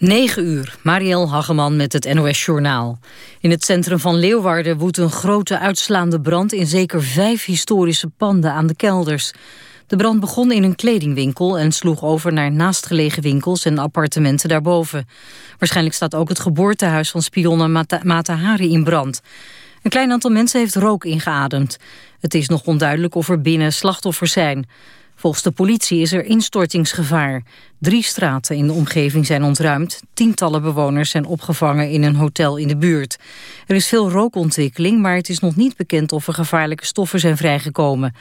9 uur, Marielle Hageman met het NOS Journaal. In het centrum van Leeuwarden woedt een grote uitslaande brand... in zeker vijf historische panden aan de kelders. De brand begon in een kledingwinkel... en sloeg over naar naastgelegen winkels en appartementen daarboven. Waarschijnlijk staat ook het geboortehuis van spionne Mata Matahari in brand. Een klein aantal mensen heeft rook ingeademd. Het is nog onduidelijk of er binnen slachtoffers zijn... Volgens de politie is er instortingsgevaar. Drie straten in de omgeving zijn ontruimd. Tientallen bewoners zijn opgevangen in een hotel in de buurt. Er is veel rookontwikkeling, maar het is nog niet bekend of er gevaarlijke stoffen zijn vrijgekomen.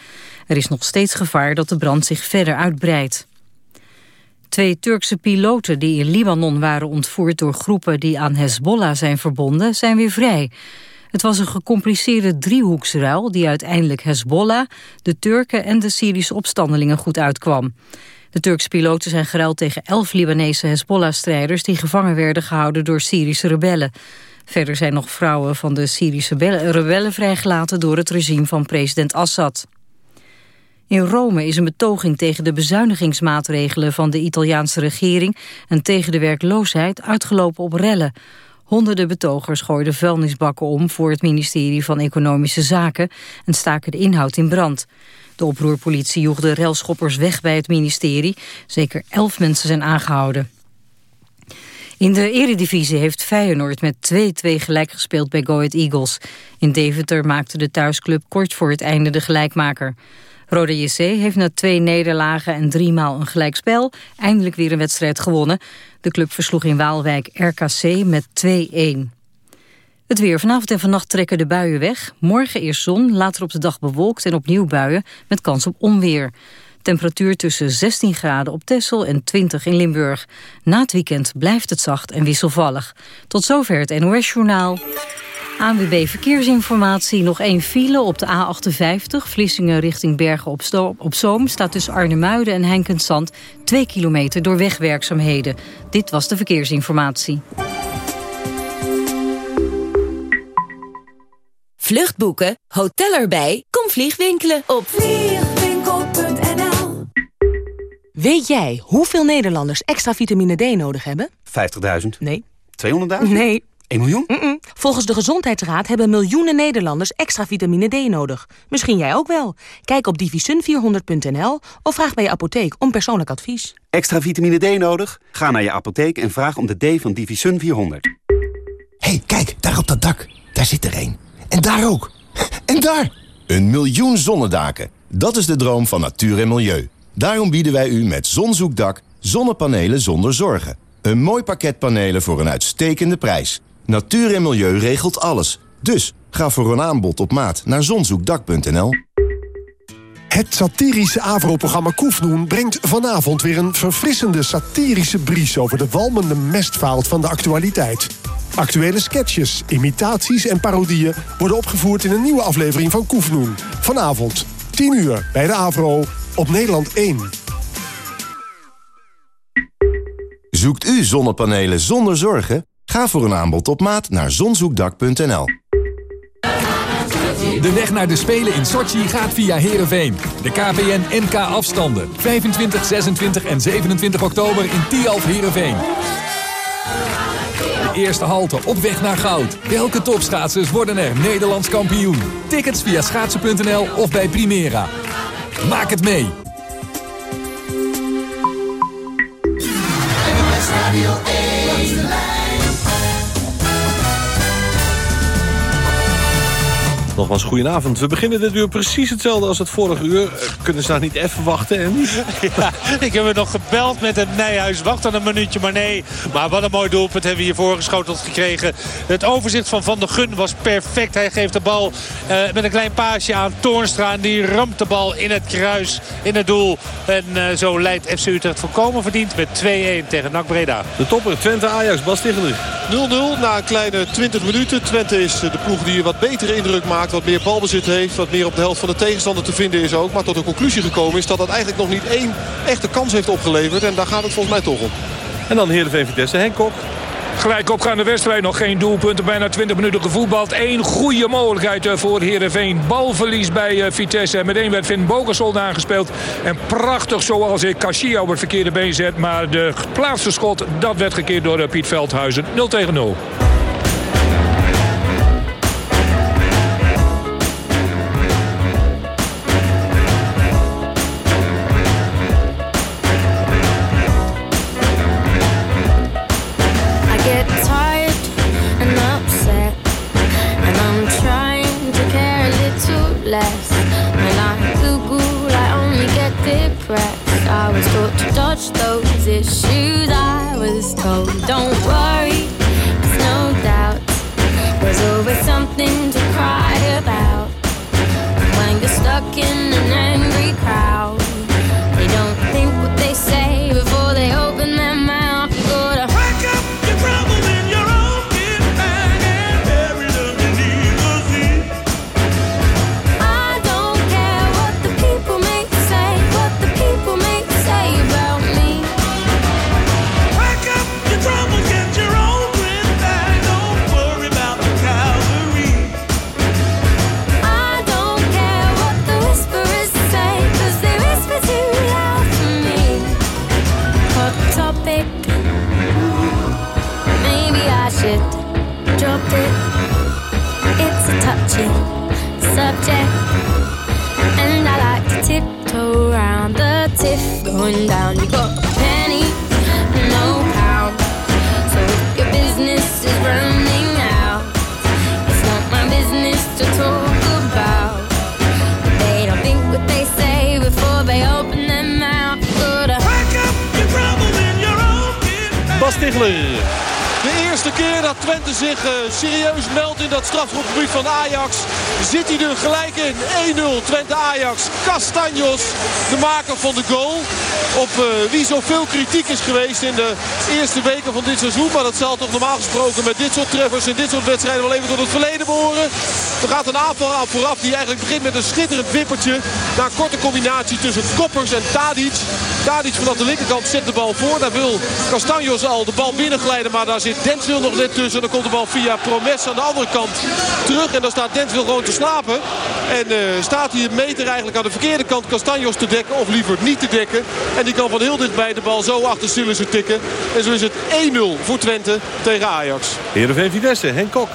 Er is nog steeds gevaar dat de brand zich verder uitbreidt. Twee Turkse piloten die in Libanon waren ontvoerd door groepen die aan Hezbollah zijn verbonden, zijn weer vrij. Het was een gecompliceerde driehoeksruil die uiteindelijk Hezbollah, de Turken en de Syrische opstandelingen goed uitkwam. De Turkse piloten zijn geruild tegen elf Libanese Hezbollah-strijders die gevangen werden gehouden door Syrische rebellen. Verder zijn nog vrouwen van de Syrische rebellen vrijgelaten door het regime van president Assad. In Rome is een betoging tegen de bezuinigingsmaatregelen van de Italiaanse regering en tegen de werkloosheid uitgelopen op rellen. Honderden betogers gooiden vuilnisbakken om voor het ministerie van Economische Zaken en staken de inhoud in brand. De oproerpolitie joeg de relschoppers weg bij het ministerie. Zeker elf mensen zijn aangehouden. In de eredivisie heeft Feyenoord met 2-2 gelijk gespeeld bij Go Ahead Eagles. In Deventer maakte de thuisclub kort voor het einde de gelijkmaker. Roda JC heeft na twee nederlagen en driemaal een gelijkspel eindelijk weer een wedstrijd gewonnen. De club versloeg in Waalwijk RKC met 2-1. Het weer. Vanavond en vannacht trekken de buien weg. Morgen eerst zon, later op de dag bewolkt en opnieuw buien met kans op onweer. Temperatuur tussen 16 graden op Texel en 20 in Limburg. Na het weekend blijft het zacht en wisselvallig. Tot zover het NOS-journaal. ANWB Verkeersinformatie. Nog één file op de A58. Vlissingen richting Bergen op, op Zoom staat tussen Arnhemuiden en Henkensand 2 kilometer door wegwerkzaamheden. Dit was de verkeersinformatie. Vluchtboeken, hotel erbij, kom vliegwinkelen op vliegwinkel.nl Weet jij hoeveel Nederlanders extra vitamine D nodig hebben? 50.000. Nee. 200.000? Nee. 1 miljoen? Mm -mm. Volgens de Gezondheidsraad hebben miljoenen Nederlanders extra vitamine D nodig. Misschien jij ook wel. Kijk op divisun400.nl of vraag bij je apotheek om persoonlijk advies. Extra vitamine D nodig? Ga naar je apotheek en vraag om de D van Divisun 400. hey, kijk, daar op dat dak. Daar zit er een. En daar ook. En daar! Een miljoen zonnedaken. Dat is de droom van natuur en milieu. Daarom bieden wij u met Zonzoekdak zonnepanelen zonder zorgen. Een mooi pakket panelen voor een uitstekende prijs. Natuur en milieu regelt alles. Dus ga voor een aanbod op maat naar zonzoekdak.nl. Het satirische AVRO-programma Koefnoen brengt vanavond weer een verfrissende satirische bries over de walmende mestvaalt van de actualiteit. Actuele sketches, imitaties en parodieën worden opgevoerd in een nieuwe aflevering van Koefnoen. Vanavond, 10 uur, bij de AVRO, op Nederland 1. Zoekt u zonnepanelen zonder zorgen? Ga voor een aanbod op maat naar zonzoekdak.nl. De weg naar de Spelen in Sochi gaat via Heerenveen. De KPN NK afstanden. 25, 26 en 27 oktober in Tialf Heerenveen. De eerste halte op weg naar goud. Welke topschaatsers worden er Nederlands kampioen? Tickets via schaatsen.nl of bij Primera. Maak het mee. Nogmaals, goedenavond. We beginnen dit uur precies hetzelfde als het vorige uur. Eh, Kunnen ze nou niet even wachten? En... Ja, ik heb er nog gebeld met het Nijhuis. Wacht dan een minuutje, maar nee. Maar wat een mooi doelpunt hebben we hier voorgeschoteld gekregen. Het overzicht van Van der Gun was perfect. Hij geeft de bal uh, met een klein paasje aan Toornstra. En die ramt de bal in het kruis, in het doel. En uh, zo leidt FC Utrecht volkomen verdiend met 2-1 tegen NAC Breda. De topper Twente-Ajax, Bas Ticheler. 0-0 na een kleine 20 minuten. Twente is de ploeg die een wat betere indruk maakt. Wat meer balbezit heeft. Wat meer op de helft van de tegenstander te vinden is ook. Maar tot de conclusie gekomen is dat dat eigenlijk nog niet één echte kans heeft opgeleverd. En daar gaat het volgens mij toch om. En dan Heerenveen Vitesse, Henk Kok. Gelijk opgaande wedstrijd. Nog geen doelpunten. Bijna 20 minuten gevoetbald. Eén goede mogelijkheid eh, voor Heerenveen. Balverlies bij eh, Vitesse. En meteen werd Finn Bokersol aangespeeld. En prachtig zoals ik Kashia op het verkeerde been zet. Maar de geplaatste schot, dat werd gekeerd door Piet Veldhuizen. 0 tegen 0. Ajax. Castanjos, de maker van de goal. Op uh, wie zoveel kritiek is geweest in de eerste weken van dit seizoen. Maar dat zal toch normaal gesproken met dit soort treffers in dit soort wedstrijden wel even tot het verleden behoren. Er gaat een aanval aan vooraf die eigenlijk begint met een schitterend wippertje. Na een korte combinatie tussen Koppers en Tadic. Tadic vanaf de linkerkant zet de bal voor. Daar wil Castanjos al de bal binnenglijden. Maar daar zit Denzel nog net tussen. Dan komt de bal via Promes aan de andere kant terug. En dan staat Denzel gewoon te slapen. En uh, staat hier meter eigenlijk aan de verkeerde kant Castanjos te dekken. Of liever niet te dekken. En die kan van heel dichtbij de bal zo achter Sillissen tikken. En zo is het 1-0 voor Twente tegen Ajax. Heerenveen Vitesse, Henk Kok.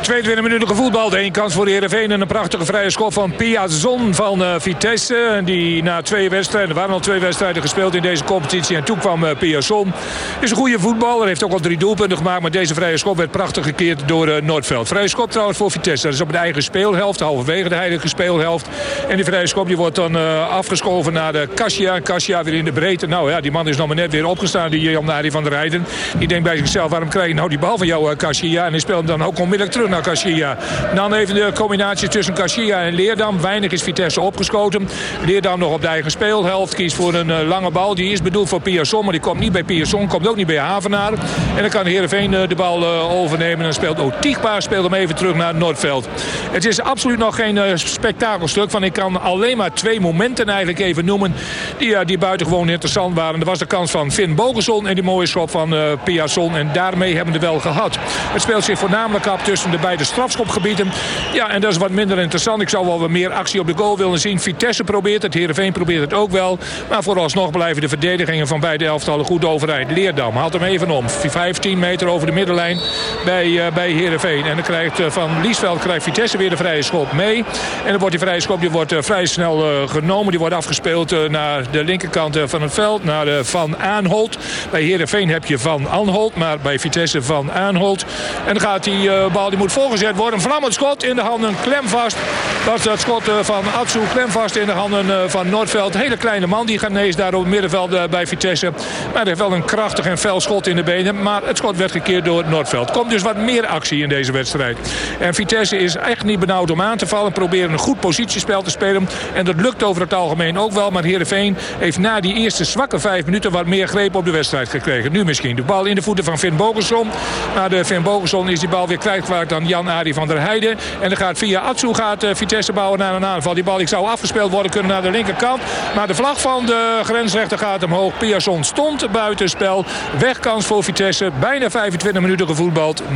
22 minuten gevoetbald. Eén kans voor de Heerenveen en een prachtige vrije schop van Piazon van uh, Vitesse. Die na twee wedstrijden, er waren al twee wedstrijden gespeeld in deze competitie. En toen kwam uh, Piazon. Is een goede voetballer, heeft ook al drie doelpunten gemaakt. Maar deze vrije schop werd prachtig gekeerd door uh, Noordveld. Vrije schop trouwens voor Vitesse. Dat is op de eigen speelhelft, halverwege de heilige speelhelft. En die vrije schop die wordt dan afgeschoven naar de Kasia. Kasia weer in de breedte. Nou ja, die man is nog maar net weer opgestaan, die Jan van der Rijden. Die denkt bij zichzelf, waarom krijg je nou die bal van jou, Kasia? En die speelt hem dan ook onmiddellijk terug naar Kashia. Dan even de combinatie tussen Kashia en Leerdam. Weinig is Vitesse opgeschoten. Leerdam nog op de eigen speelhelft. Kiest voor een uh, lange bal. Die is bedoeld voor Pierson. Maar die komt niet bij Pierson. Komt ook niet bij Havenaar. En dan kan Heerenveen uh, de bal uh, overnemen. En speelt Otigba speelt hem even terug naar Noordveld. Het is absoluut nog geen spektakelstuk. Van ik kan alleen maar twee momenten eigenlijk even noemen. Die, die buitengewoon interessant waren. Er was de kans van Finn Bogerson. En die mooie schop van Piazon. En daarmee hebben we het wel gehad. Het speelt zich voornamelijk af tussen de de beide strafschopgebieden. Ja, en dat is wat minder interessant. Ik zou wel wat meer actie op de goal willen zien. Vitesse probeert het, Heerenveen probeert het ook wel. Maar vooralsnog blijven de verdedigingen van beide elftallen goed overeind. Leerdam haalt hem even om. 15 meter over de middenlijn bij, uh, bij Heerenveen. En dan krijgt uh, van Liesveld krijgt Vitesse weer de vrije schop mee. En dan wordt die vrije schop die wordt, uh, vrij snel genomen. Die wordt afgespeeld naar de linkerkant van het veld. Naar Van Aanholt. Bij Heerenveen heb je Van Anholt. Maar bij Vitesse Van Aanholt. En dan gaat die bal... Die moet voorgezet worden. Vlammend schot in de handen, klemvast. Dat is dat schot eh, van Atsu, klemvast in de handen eh, van Noordveld. Hele kleine man, die Ghanese daar op het middenveld eh, bij Vitesse. Maar heeft wel een krachtig en fel schot in de benen. Maar het schot werd gekeerd door Noordveld. Komt dus wat meer actie in deze wedstrijd. En Vitesse is echt niet benauwd om aan te vallen. Proberen een goed positiespel te spelen. En dat lukt over het algemeen ook wel. Maar Heerenveen heeft na die eerste zwakke vijf minuten wat meer greep op de wedstrijd gekregen. Nu misschien de bal in de voeten van Finn Bogerson. Maar de Finn Bogerson is die bal weer kwijtgeraakt dan Jan-Ari van der Heijden. En dan gaat via Atsu gaat Vitesse bouwen naar een aanval. Die bal die zou afgespeeld worden kunnen naar de linkerkant. Maar de vlag van de grensrechter gaat omhoog. Pierson stond buitenspel. Wegkans voor Vitesse. Bijna 25 minuten gevoetbald. 0-0.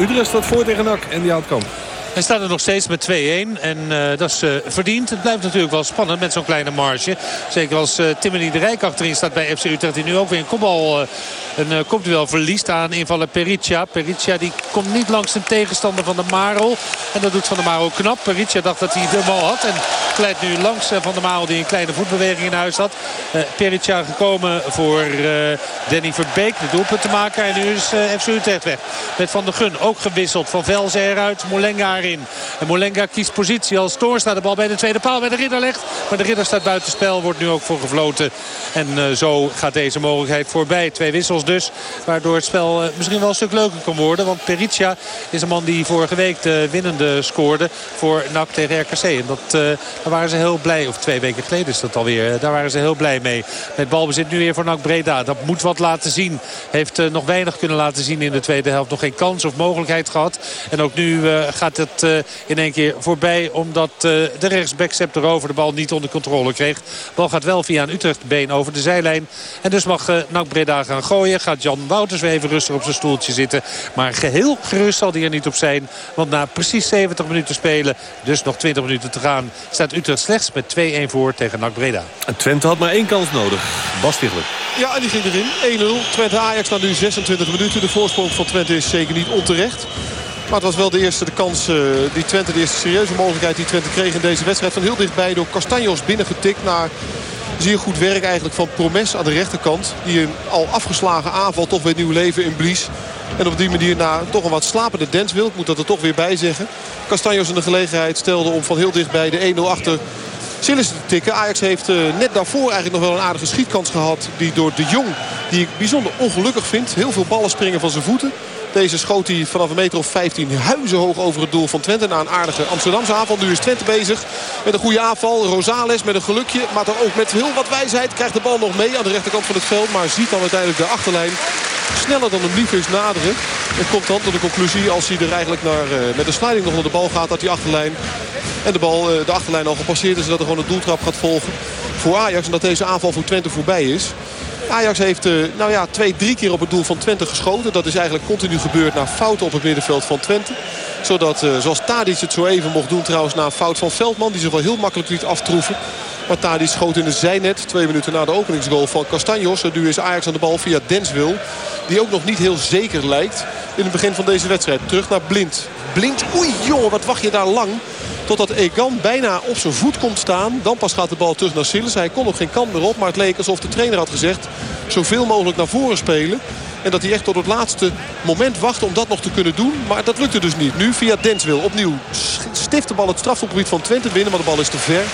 Utrecht staat voor tegen NAC en die houdt kamp. Hij staat er nog steeds met 2-1 en uh, dat is uh, verdiend. Het blijft natuurlijk wel spannend met zo'n kleine marge. Zeker als uh, de Rijk achterin staat bij FC Utrecht. Die nu ook weer een kopbal, een kopduel verliest aan invaller Pericia. Pericia die komt niet langs zijn tegenstander van de Marel. En dat doet Van de Marel knap. Pericia dacht dat hij de bal had. En glijdt nu langs Van de Marel die een kleine voetbeweging in huis had. Pericia gekomen voor Danny Verbeek. De doelpunt te maken. En nu is FC Utrecht weg. Met Van der Gun ook gewisseld. Van Velzen eruit. Molenga. En Molenga kiest positie als Toor staat de bal bij de tweede paal bij de Ridder legt. Maar de Ridder staat buitenspel. Wordt nu ook voor gefloten. En uh, zo gaat deze mogelijkheid voorbij. Twee wissels dus. Waardoor het spel uh, misschien wel een stuk leuker kan worden. Want Pericia is een man die vorige week de winnende scoorde voor NAC tegen RKC. En dat, uh, daar waren ze heel blij. Of twee weken geleden is dat alweer. Daar waren ze heel blij mee. Met balbezit nu weer voor NAC Breda. Dat moet wat laten zien. Heeft nog weinig kunnen laten zien in de tweede helft. Nog geen kans of mogelijkheid gehad. En ook nu gaat het uh, in één keer voorbij. Omdat uh, de rechtsback Sepp erover de bal niet onder controle kreeg. De bal gaat wel via een Utrecht-been over de zijlijn. En dus mag uh, Nak Breda gaan gooien. Gaat Jan Wouters weer even rustig op zijn stoeltje zitten. Maar geheel gerust zal hij er niet op zijn. Want na precies 70 minuten spelen, dus nog 20 minuten te gaan... staat Utrecht slechts met 2-1 voor tegen Nak Breda. En Twente had maar één kans nodig. Bas Stigler. Ja, en die ging erin. 1-0. Twente Ajax na nu 26 minuten. De voorsprong van Twente is zeker niet onterecht. Maar het was wel de eerste de kans uh, die Twente, de eerste serieuze mogelijkheid die Twente kreeg in deze wedstrijd. Van heel dichtbij door Castanjos binnengetikt naar zeer goed werk eigenlijk van Promes aan de rechterkant. Die een al afgeslagen aanval toch weer nieuw leven inblies. En op die manier na toch een wat slapende dance wil. Ik moet dat er toch weer bij zeggen. Castanjos in de gelegenheid stelde om van heel dichtbij de 1-0 achter Sillis te tikken. Ajax heeft uh, net daarvoor eigenlijk nog wel een aardige schietkans gehad. Die door de Jong, die ik bijzonder ongelukkig vind. Heel veel ballen springen van zijn voeten. Deze schoot hij vanaf een meter of 15 huizenhoog over het doel van Twente. Na een aardige Amsterdamse aanval. Nu is Twente bezig met een goede aanval. Rosales met een gelukje. Maar dan ook met heel wat wijsheid. Krijgt de bal nog mee aan de rechterkant van het veld. Maar ziet dan uiteindelijk de achterlijn sneller dan hem lief is naderen. En komt dan tot de conclusie als hij er eigenlijk naar, uh, met de sliding nog naar de bal gaat. Dat die achterlijn en de bal uh, de achterlijn al gepasseerd is. Zodat er gewoon een doeltrap gaat volgen voor Ajax. En dat deze aanval voor Twente voorbij is. Ajax heeft uh, nou ja, twee, drie keer op het doel van Twente geschoten. Dat is eigenlijk continu gebeurd na fouten op het middenveld van Twente. Zodat, uh, zoals Tadic het zo even mocht doen trouwens na fout van Veldman. Die zich wel heel makkelijk liet aftroeven. Maar Tadic schoot in de zijnet. Twee minuten na de openingsgoal van Castanjos. Nu is Ajax aan de bal via Denswil. Die ook nog niet heel zeker lijkt in het begin van deze wedstrijd. Terug naar Blind. Blind, oei joh, wat wacht je daar lang. Totdat Egan bijna op zijn voet komt staan. Dan pas gaat de bal terug naar Sillis. Hij kon nog geen kant meer op. Maar het leek alsof de trainer had gezegd... zoveel mogelijk naar voren spelen. En dat hij echt tot het laatste moment wachtte om dat nog te kunnen doen. Maar dat lukte dus niet. Nu via Denswil opnieuw stift de bal het strafgebied van Twente binnen. Maar de bal is te ver.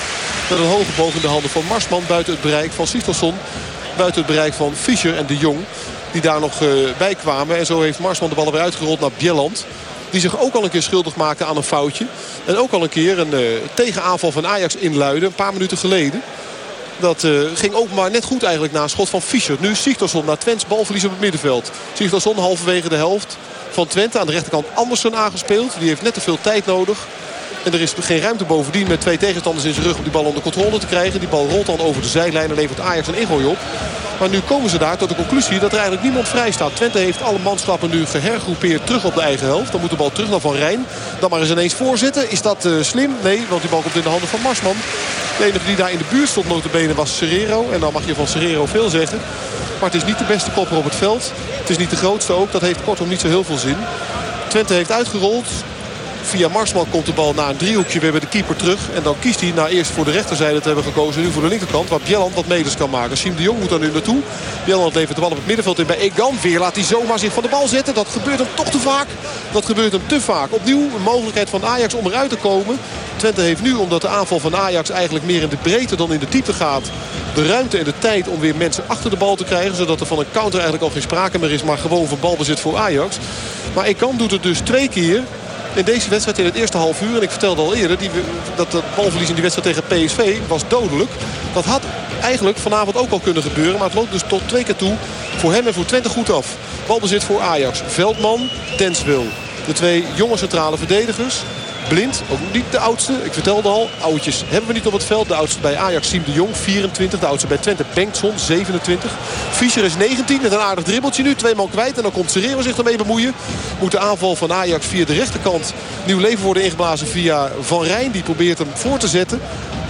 Met een hoge boog in de handen van Marsman. Buiten het bereik van Sistelsson. Buiten het bereik van Fischer en de Jong. Die daar nog uh, bij kwamen. En zo heeft Marsman de bal weer uitgerold naar Bjelland. Die zich ook al een keer schuldig maakte aan een foutje. En ook al een keer een uh, tegenaanval van Ajax inluiden. Een paar minuten geleden. Dat uh, ging ook maar net goed eigenlijk na een schot van Fischer. Nu Sigtorsson naar Twents balverlies op het middenveld. Sigtorsson halverwege de helft van Twente. Aan de rechterkant Andersen aangespeeld. Die heeft net te veel tijd nodig. En er is geen ruimte bovendien met twee tegenstanders in zijn rug om die bal onder controle te krijgen. Die bal rolt dan over de zijlijn en levert Ajax een ingooi op. Maar nu komen ze daar tot de conclusie dat er eigenlijk niemand vrij staat. Twente heeft alle manschappen nu gehergroepeerd terug op de eigen helft. Dan moet de bal terug naar Van Rijn. Dan maar eens ineens voorzitten. Is dat uh, slim? Nee, want die bal komt in de handen van Marsman. De enige die daar in de buurt stond notabene was Serrero. En dan mag je van Serrero veel zeggen. Maar het is niet de beste kopper op het veld. Het is niet de grootste ook. Dat heeft kortom niet zo heel veel zin. Twente heeft uitgerold. Via Marsman komt de bal na een driehoekje weer bij de keeper terug. En dan kiest hij na eerst voor de rechterzijde te hebben gekozen. Nu voor de linkerkant waar Bjelland wat meders kan maken. Siem de Jong moet daar nu naartoe. Bjelland levert de bal op het middenveld in bij Egan. Weer laat hij zomaar zich van de bal zetten. Dat gebeurt hem toch te vaak. Dat gebeurt hem te vaak. Opnieuw een mogelijkheid van Ajax om eruit te komen. Twente heeft nu, omdat de aanval van Ajax eigenlijk meer in de breedte dan in de diepte gaat... de ruimte en de tijd om weer mensen achter de bal te krijgen. Zodat er van een counter eigenlijk al geen sprake meer is. Maar gewoon van balbezit voor Ajax. Maar Egan doet het dus twee keer in deze wedstrijd in het eerste half uur. En ik vertelde al eerder die, dat het balverlies in die wedstrijd tegen PSV was dodelijk. Dat had eigenlijk vanavond ook al kunnen gebeuren. Maar het loopt dus tot twee keer toe voor hem en voor Twente goed af. Balbezit voor Ajax. Veldman, Tenswil. De twee jonge centrale verdedigers. Blind, ook niet de oudste. Ik vertelde al, oudjes hebben we niet op het veld. De oudste bij Ajax, Siem de Jong, 24. De oudste bij Twente, Bengtson, 27. Fischer is 19 met een aardig dribbeltje nu. Twee man kwijt en dan komt Serrero zich ermee bemoeien. Moet de aanval van Ajax via de rechterkant nieuw leven worden ingeblazen via Van Rijn. Die probeert hem voor te zetten.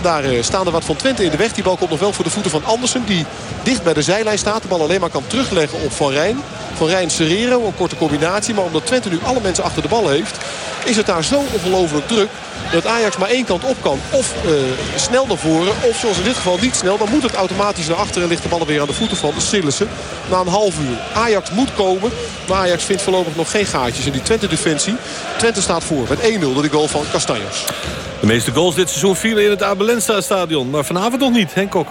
Daar eh, staan er wat van Twente in de weg. Die bal komt nog wel voor de voeten van Andersen. Die dicht bij de zijlijn staat. De bal alleen maar kan terugleggen op Van Rijn. Van Rijn Serrero, een korte combinatie. Maar omdat Twente nu alle mensen achter de bal heeft... is het daar zo ongelooflijk druk dat Ajax maar één kant op kan. Of uh, snel naar voren, of zoals in dit geval niet snel. Dan moet het automatisch naar achteren en ligt de bal weer aan de voeten van de Sillissen. Na een half uur. Ajax moet komen, maar Ajax vindt voorlopig nog geen gaatjes in die Twente-defensie. Twente staat voor met 1-0 door de goal van Castanjos. De meeste goals dit seizoen vielen in het Abelensta stadion. Maar vanavond nog niet, Henk Kok.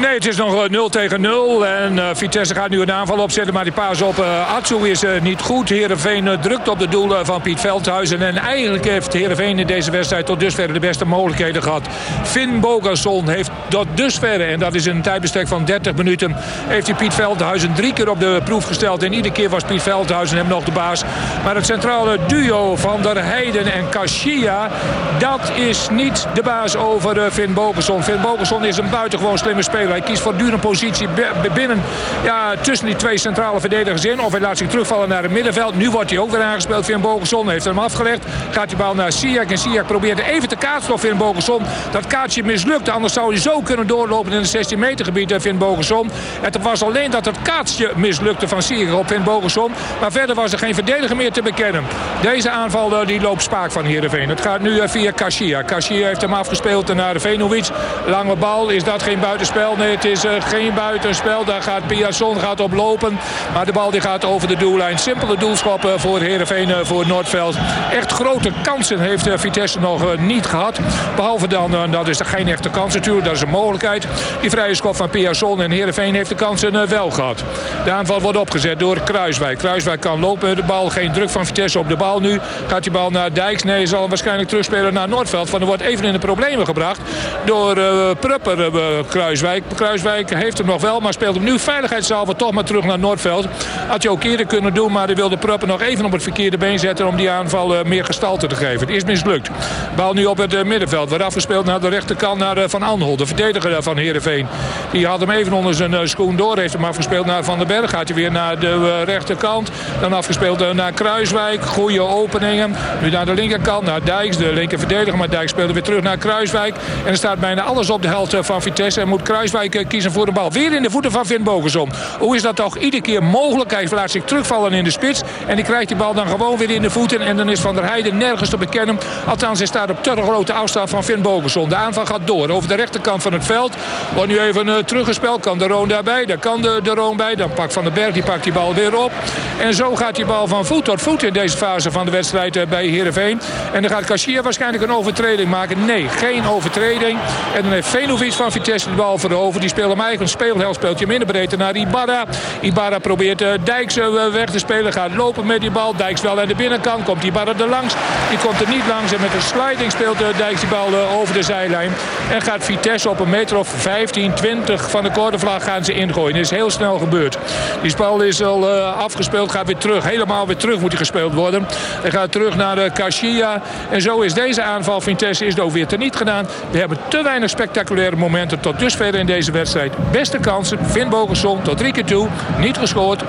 Nee, het is nog 0 tegen 0. En uh, Vitesse gaat nu een aanval opzetten. Maar die paas op uh, is niet goed. Heerenveen drukt op de doelen van Piet Veldhuizen. En eigenlijk heeft Heerenveen in deze wedstrijd tot dusver de beste mogelijkheden gehad. Finn Bogason heeft tot dusver, en dat is een tijdbestek van 30 minuten... heeft hij Piet Veldhuizen drie keer op de proef gesteld. En iedere keer was Piet Veldhuizen hem nog de baas. Maar het centrale duo van der Heijden en Kashia... dat is niet de baas over Finn Bogason. Finn Bogason is een buitengewoon slimme speler. Hij kiest voortdurend positie binnen ja, tussen die twee centrale verdedigers in. Of hij laat zich terugvallen naar het middenveld. Nu wordt hij ook weer aangespeeld. Vin Bogerson heeft hem afgelegd. Gaat die bal naar Siak. En Siak probeert even te kaatsen op Vin Bogerson. Dat kaartje mislukt. Anders zou hij zo kunnen doorlopen in het 16 meter gebied. Vin Bogerson. Het was alleen dat het kaatsje mislukte van Siak op Vin Bogerson. Maar verder was er geen verdediger meer te bekennen. Deze aanval die loopt spaak van Heerenveen. Het gaat nu via Kashia. Kashia heeft hem afgespeeld naar Venovic. Lange bal. Is dat geen buitenspel? Nee, het is uh, geen buitenspel. Daar gaat Piasson gaat op lopen. Maar de bal die gaat over de doellijn. Simpele doelschoppen voor Heerenveen, uh, voor Noordveld. Echt grote kansen heeft Vitesse nog niet gehad. Behalve dan, dat is er geen echte kans natuurlijk. Dat is een mogelijkheid. Die vrije schop van Piasson en Heerenveen heeft de kansen wel gehad. De aanval wordt opgezet door Kruiswijk. Kruiswijk kan lopen. De bal, geen druk van Vitesse op de bal nu. Gaat die bal naar Dijks? Nee, zal waarschijnlijk terugspelen naar Noordveld. Van er wordt even in de problemen gebracht door Prupper Kruiswijk. Kruiswijk heeft hem nog wel, maar speelt hem nu veiligheidshalve toch maar terug naar Noordveld. Had je ook eerder kunnen doen, maar hij wilde Pruppen nog even op het verkeerde been zetten... om die aanval uh, meer gestalte te geven. Het is mislukt. Bal nu op het uh, middenveld. Wordt afgespeeld naar de rechterkant naar uh, Van Anhol, de verdediger van Heerenveen. Die had hem even onder zijn schoen door. Heeft hem afgespeeld naar Van den Berg. Gaat hij weer naar de rechterkant. Dan afgespeeld naar Kruiswijk. Goede openingen. Nu naar de linkerkant, naar Dijks, de linker verdediger. Maar Dijks speelde weer terug naar Kruiswijk. En er staat bijna alles op de helft van Vitesse. En moet Kruiswijk Kruiswijk kiezen voor de bal. Weer in de voeten van Vin Bogensom. Hoe is dat toch iedere keer mogelijk? Hij laat zich terugvallen in de spits. En die krijgt die bal dan gewoon weer in de voeten. En dan is Van der Heijden nergens te bekennen. Althans, hij staat op te grote afstand van Vin Bogensom. De aanval gaat door over de rechterkant van het veld. Wordt nu even uh, teruggespeeld. Kan de Roon daarbij? Daar kan de, de Roon bij. Dan pakt Van den Berg die, pakt die bal weer op. En zo gaat die bal van voet tot voet in deze fase van de wedstrijd uh, bij Heerenveen. En dan gaat Kassier waarschijnlijk een overtreding maken. Nee, geen overtreding. En dan heeft Venovic van Vitesse de bal de over. Die speelt hem eigenlijk een speelheld. Speelt je middenbreedte naar Ibarra. Ibarra probeert uh, Dijks uh, weg te spelen. Gaat lopen met die bal. Dijks wel aan de binnenkant. Komt Ibarra er langs. Die komt er niet langs. En met een sliding speelt uh, Dijks die bal over de zijlijn. En gaat Vitesse op een meter of 15, 20 van de cornervlag gaan ze ingooien. Dat is heel snel gebeurd. Die bal is al afgespeeld. Gaat weer terug. Helemaal weer terug moet hij gespeeld worden. Hij gaat terug naar Kashia. En zo is deze aanval Vitesse is ook weer teniet gedaan. We hebben te weinig spectaculaire momenten tot dusver in deze wedstrijd. Beste kansen, Finn Bogerson tot drie keer toe. Niet gescoord, 0-0.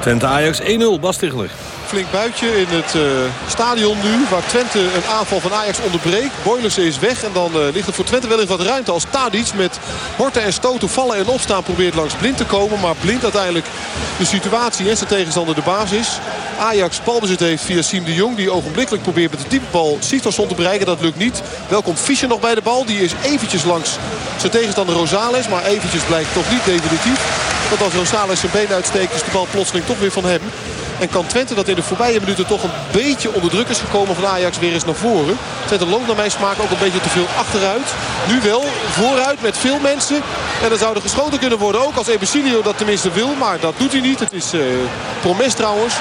Twente Ajax 1-0, Bas Tichler flink buitje in het uh, stadion nu. Waar Twente een aanval van Ajax onderbreekt. Boylissen is weg. En dan uh, ligt er voor Twente wel in wat ruimte als Tadic met horten en stoten vallen en opstaan. Probeert langs Blind te komen. Maar Blind uiteindelijk de situatie en zijn tegenstander de baas is. Ajax balbezit heeft via Siem de Jong. Die ogenblikkelijk probeert met de diepe bal Sifterson te bereiken. Dat lukt niet. Wel komt Fischer nog bij de bal. Die is eventjes langs zijn tegenstander Rosales. Maar eventjes blijkt toch niet definitief. Want als Rosales zijn been uitsteekt is de bal plotseling toch weer van hem. En kan Twente dat in de voorbije minuten toch een beetje onder druk is gekomen van Ajax weer eens naar voren. Twente loopt naar mijn smaak ook een beetje te veel achteruit. Nu wel vooruit met veel mensen. En dan zou er geschoten kunnen worden ook als Ebesilio dat tenminste wil. Maar dat doet hij niet. Het is uh, Promes trouwens.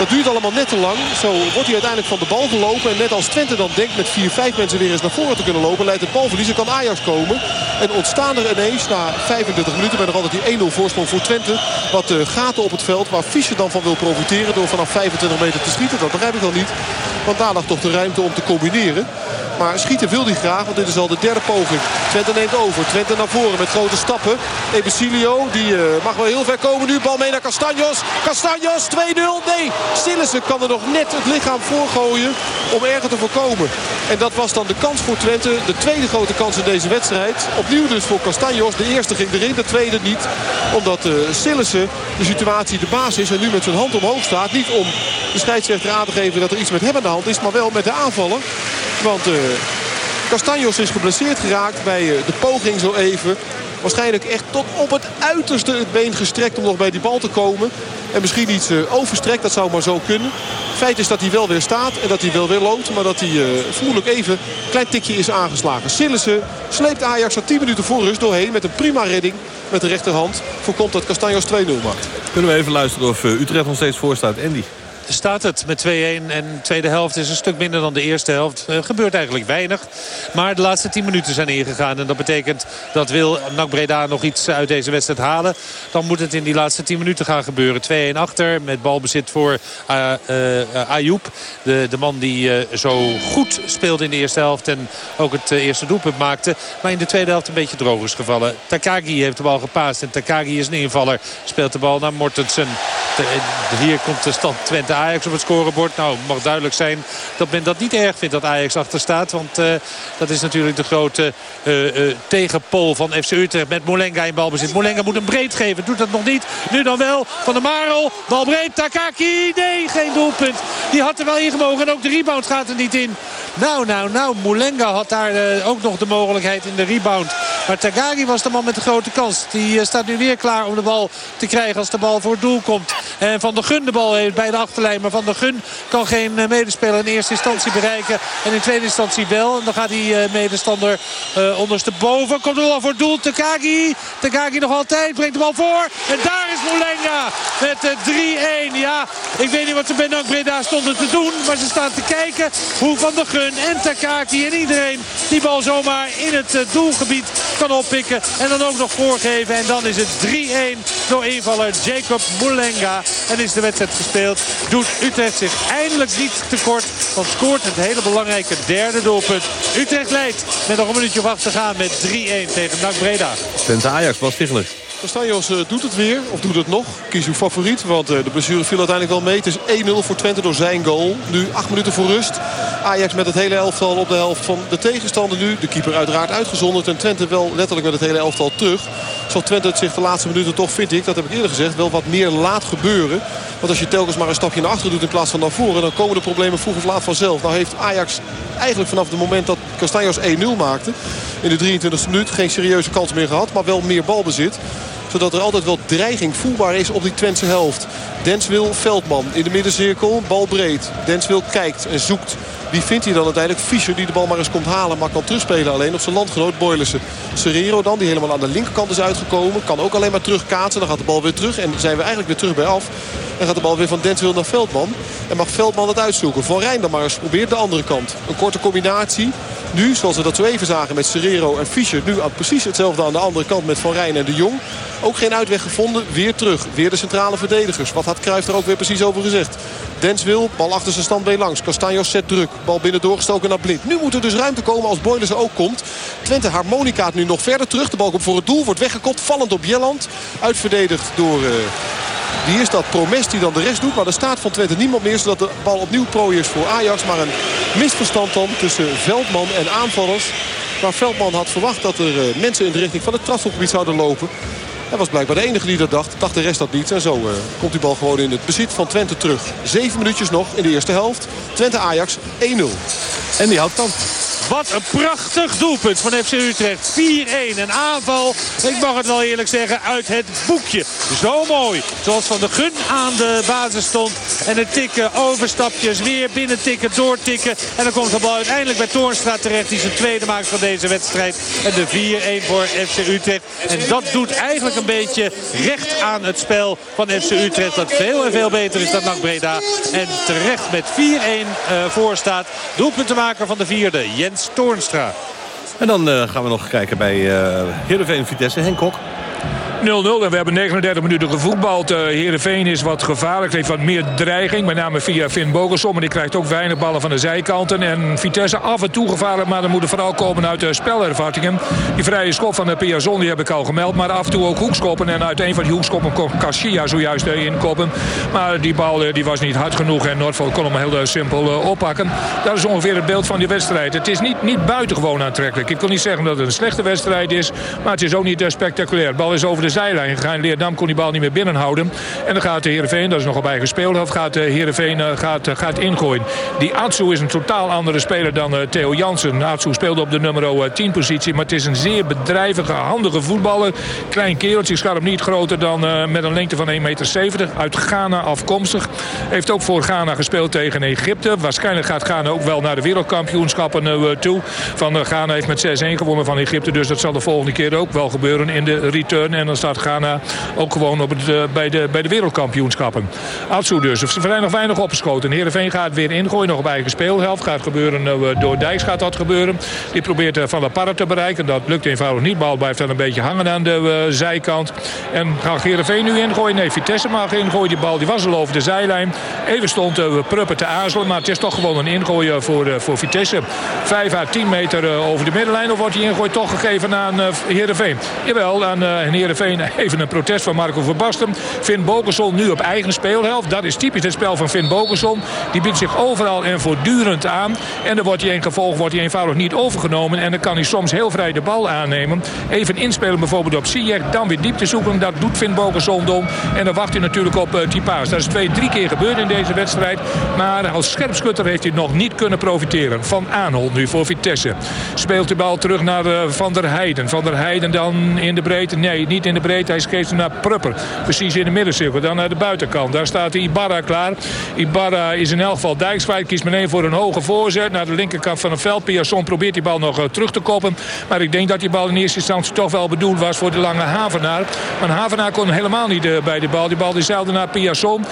Dat duurt allemaal net te lang. Zo wordt hij uiteindelijk van de bal gelopen. En net als Twente dan denkt met 4, 5 mensen weer eens naar voren te kunnen lopen... leidt het balverlies kan Ajax komen. En ontstaan er ineens na 35 minuten bij nog altijd die 1-0 voorsprong voor Twente... wat uh, gaten op het veld waar Fischer dan van wil profiteren... door vanaf 25 meter te schieten. Dat begrijp ik dan niet. Want daar lag toch de ruimte om te combineren. Maar schieten wil hij graag, want dit is al de derde poging. Twente neemt over. Twente naar voren met grote stappen. Ebesilio, die uh, mag wel heel ver komen nu. Bal mee naar Castanjos. Castanjos, 2-0. Nee, Stillessen kan er nog net het lichaam voorgooien om erger te voorkomen. En dat was dan de kans voor Twente. De tweede grote kans in deze wedstrijd. Opnieuw dus voor Castanjos. De eerste ging erin, de tweede niet. Omdat uh, Stillessen de situatie de baas is en nu met zijn hand omhoog staat. Niet om de scheidsrechter aan te geven dat er iets met hem aan de hand is, maar wel met de aanvaller. Want uh, Castanjos is geblesseerd geraakt bij uh, de poging zo even. Waarschijnlijk echt tot op het uiterste het been gestrekt om nog bij die bal te komen. En misschien iets uh, overstrekt, dat zou maar zo kunnen. Feit is dat hij wel weer staat en dat hij wel weer loopt. Maar dat hij uh, vermoedelijk even een klein tikje is aangeslagen. Sillissen sleept Ajax er 10 minuten voor rust doorheen met een prima redding. Met de rechterhand voorkomt dat Castanjos 2-0 maakt. Kunnen we even luisteren of Utrecht nog steeds voor staat. Andy staat het met 2-1. En de tweede helft is een stuk minder dan de eerste helft. Er gebeurt eigenlijk weinig. Maar de laatste 10 minuten zijn ingegaan. En dat betekent dat wil NAC Breda nog iets uit deze wedstrijd halen. Dan moet het in die laatste 10 minuten gaan gebeuren. 2-1 achter met balbezit voor uh, Ayoub. De, de man die uh, zo goed speelde in de eerste helft. En ook het eerste doelpunt maakte. Maar in de tweede helft een beetje droog is gevallen. Takagi heeft de bal gepaast. En Takagi is een invaller. Speelt de bal naar Mortensen. Hier komt de stand Twente Ajax op het scorebord. Nou, het mag duidelijk zijn dat men dat niet erg vindt dat Ajax achter staat. Want uh, dat is natuurlijk de grote uh, uh, tegenpol van FC Utrecht met Molenga in balbezit. Molenga moet hem breed geven. Doet dat nog niet. Nu dan wel. Van de Marel. Bal breed. Takaki. Nee, geen doelpunt. Die had er wel ingemogen. En ook de rebound gaat er niet in. Nou, nou, nou. Molenga had daar ook nog de mogelijkheid in de rebound. Maar Takagi was de man met de grote kans. Die staat nu weer klaar om de bal te krijgen als de bal voor het doel komt. En Van de Gun de bal heeft bij de Maar Van der Gun kan geen medespeler in eerste instantie bereiken. En in tweede instantie wel. En dan gaat die medestander uh, ondersteboven. Komt de bal voor doel. Takagi. Takagi nog altijd. Brengt de bal voor. En daar is Molenga. Met 3-1. Ja, ik weet niet wat ze bij Breda stonden te doen. Maar ze staan te kijken hoe Van der Gun en Takaki en iedereen die bal zomaar in het doelgebied kan oppikken. En dan ook nog voorgeven. En dan is het 3-1 door invaller Jacob Molenga. En is de wedstrijd gespeeld. Doet Utrecht zich eindelijk niet tekort. Want scoort het hele belangrijke derde doelpunt. Utrecht leidt met nog een minuutje of acht te gaan met 3-1 tegen NAC Breda. Twente Ajax, Bas Tichler. Castanjos uh, doet het weer, of doet het nog. Kies uw favoriet, want uh, de blessure viel uiteindelijk wel mee. Het is 1-0 voor Twente door zijn goal. Nu 8 minuten voor rust. Ajax met het hele elftal op de helft van de tegenstander nu. De keeper uiteraard uitgezonderd. En Twente wel letterlijk met het hele elftal terug. Zal Twente het zich de laatste minuten toch, vind ik, dat heb ik eerder gezegd, wel wat meer laat gebeuren. Want als je telkens maar een stapje naar achter doet in plaats van naar voren... dan komen de problemen vroeg of laat vanzelf. Nou heeft Ajax eigenlijk vanaf het moment dat Castanjos 1-0 maakte... in de 23e minuut geen serieuze kans meer gehad, maar wel meer balbezit zodat er altijd wel dreiging voelbaar is op die Twentse helft. Dens wil Veldman in de middencirkel. Bal breed. Dens wil kijkt en zoekt. Wie vindt hij dan uiteindelijk? Fischer die de bal maar eens komt halen. Maar kan terugspelen alleen op zijn landgenoot Boylissen. Serrero dan die helemaal aan de linkerkant is uitgekomen. Kan ook alleen maar terugkaatsen. Dan gaat de bal weer terug. En zijn we eigenlijk weer terug bij af. Dan gaat de bal weer van Denswil naar Veldman. En mag Veldman het uitzoeken. Van Rijn dan maar eens probeert de andere kant. Een korte combinatie. Nu, zoals we dat zo even zagen met Serrero en Fischer. Nu precies hetzelfde aan de andere kant met Van Rijn en de Jong. Ook geen uitweg gevonden. Weer terug. Weer de centrale verdedigers. Wat had Cruijff er ook weer precies over gezegd. Dens wil. Bal achter zijn standbeen langs. Castanjos zet druk. Bal binnen doorgestoken naar Blind. Nu moet er dus ruimte komen als Boilers ook komt. Twente harmonicaat nu nog verder terug. De bal komt voor het doel. Wordt weggekopt. Vallend op Jelland. Uitverdedigd door... Uh, wie is dat? Promes die dan de rest doet. Maar er staat van Twente niemand meer. Zodat de bal opnieuw prooi is voor Ajax. Maar een misverstand dan tussen Veldman en aanvallers. Waar Veldman had verwacht dat er uh, mensen in de richting van het strafschopgebied zouden lopen. Hij was blijkbaar de enige die dat dacht. Dacht de rest dat niet. En zo uh, komt die bal gewoon in het bezit van Twente terug. Zeven minuutjes nog in de eerste helft. Twente-Ajax 1-0. En die houdt dan. Wat een prachtig doelpunt van FC Utrecht. 4-1. Een aanval, ik mag het wel eerlijk zeggen, uit het boekje. Zo mooi. Zoals Van de Gun aan de basis stond. En het tikken, overstapjes, weer binnen tikken, doortikken. En dan komt de bal uiteindelijk bij Toornstra terecht. Die zijn tweede maakt van deze wedstrijd. En de 4-1 voor FC Utrecht. En dat doet eigenlijk een beetje recht aan het spel van FC Utrecht. Dat veel en veel beter is dan NAC Breda. En terecht met 4-1 uh, voor staat. Doelpuntenmaker van de vierde, Jens Toornstra. En dan uh, gaan we nog kijken bij uh, Heerenveen Vitesse. Henk Kok. 0-0 en we hebben 39 minuten gevoetbald. Uh, Heerenveen is wat gevaarlijk, heeft wat meer dreiging. Met name via Finn Bogelsom. Maar die krijgt ook weinig ballen van de zijkanten. En Vitesse af en toe gevaarlijk, maar dat moet vooral komen uit de spelervattingen. Die vrije schop van de Piazon, die heb ik al gemeld. Maar af en toe ook hoekskoppen. En uit een van die hoekskoppen kon Casilla zojuist inkoppen. Maar die bal die was niet hard genoeg. En Noordvold kon hem heel simpel oppakken. Dat is ongeveer het beeld van die wedstrijd. Het is niet, niet buitengewoon aantrekkelijk. Ik kon niet zeggen dat het een slechte wedstrijd is. Maar het is ook niet spectaculair. Bal is over de zijlijn gegaan. Leerdam kon die bal niet meer binnenhouden. En dan gaat de Heerenveen, dat is nogal bij gespeeld. Of gaat de Heerenveen gaat, gaat ingooien. Die Atsu is een totaal andere speler dan Theo Jansen. Atsu speelde op de nummer 10 positie. Maar het is een zeer bedrijvige, handige voetballer. Klein kereltje, scherp niet groter dan met een lengte van 1,70 meter. Uit Ghana afkomstig. Heeft ook voor Ghana gespeeld tegen Egypte. Waarschijnlijk gaat Ghana ook wel naar de wereldkampioenschappen toe. Van Ghana heeft met 6-1 gewonnen van Egypte. Dus dat zal de volgende keer ook wel gebeuren in de return. En dan staat Ghana ook gewoon op uh, bij, de, bij de wereldkampioenschappen. Atsu dus. Ze zijn nog weinig opgeschoten. Heerenveen gaat weer ingooien. Nog op eigen speelhelft. Gaat gebeuren uh, door Dijks gaat dat gebeuren. Die probeert uh, Van La Parra te bereiken. Dat lukt eenvoudig niet. Bal blijft dan een beetje hangen aan de zijkant. En gaat Heerenveen nu ingooien? Nee, Vitesse mag ingooien. Die bal die was al over de zijlijn. Even stond uh, Pruppen te aarzelen. Maar het is toch gewoon een ingooien voor, voor Vitesse. 5 à 10 meter over de middenlijn. Of wordt die ingooi toch gegeven aan Heerenveen? Jawel, aan Heerenveen Even een protest van Marco Verbasten. Finn Bokerson nu op eigen speelhelft. Dat is typisch het spel van Finn Bokerson. Die biedt zich overal en voortdurend aan. En dan wordt hij een gevolg wordt hij eenvoudig niet overgenomen. En dan kan hij soms heel vrij de bal aannemen. Even inspelen bijvoorbeeld op Ziyech. Dan weer diepte zoeken. Dat doet Finn Bokerson dan. En dan wacht hij natuurlijk op uh. Dat is twee, drie keer gebeurd in deze wedstrijd. Maar als scherpschutter heeft hij nog niet kunnen profiteren. Van Aanhol nu voor Vitesse. Speelt de bal terug naar uh, Van der Heijden. Van der Heijden dan in de breedte. Nee, niet in de breedte. Hij naar Prupper. Precies in de middencirkel. Dan naar de buitenkant. Daar staat Ibarra klaar. Ibarra is in elk geval Dijkswijk. Kiest meteen voor een hoge voorzet. Naar de linkerkant van het veld. Pierson probeert die bal nog uh, terug te koppen. Maar ik denk dat die bal in eerste instantie toch wel bedoeld was voor de lange Havenaar. Maar Havenaar kon helemaal niet uh, bij de bal. Die bal die zeilde naar. Pierson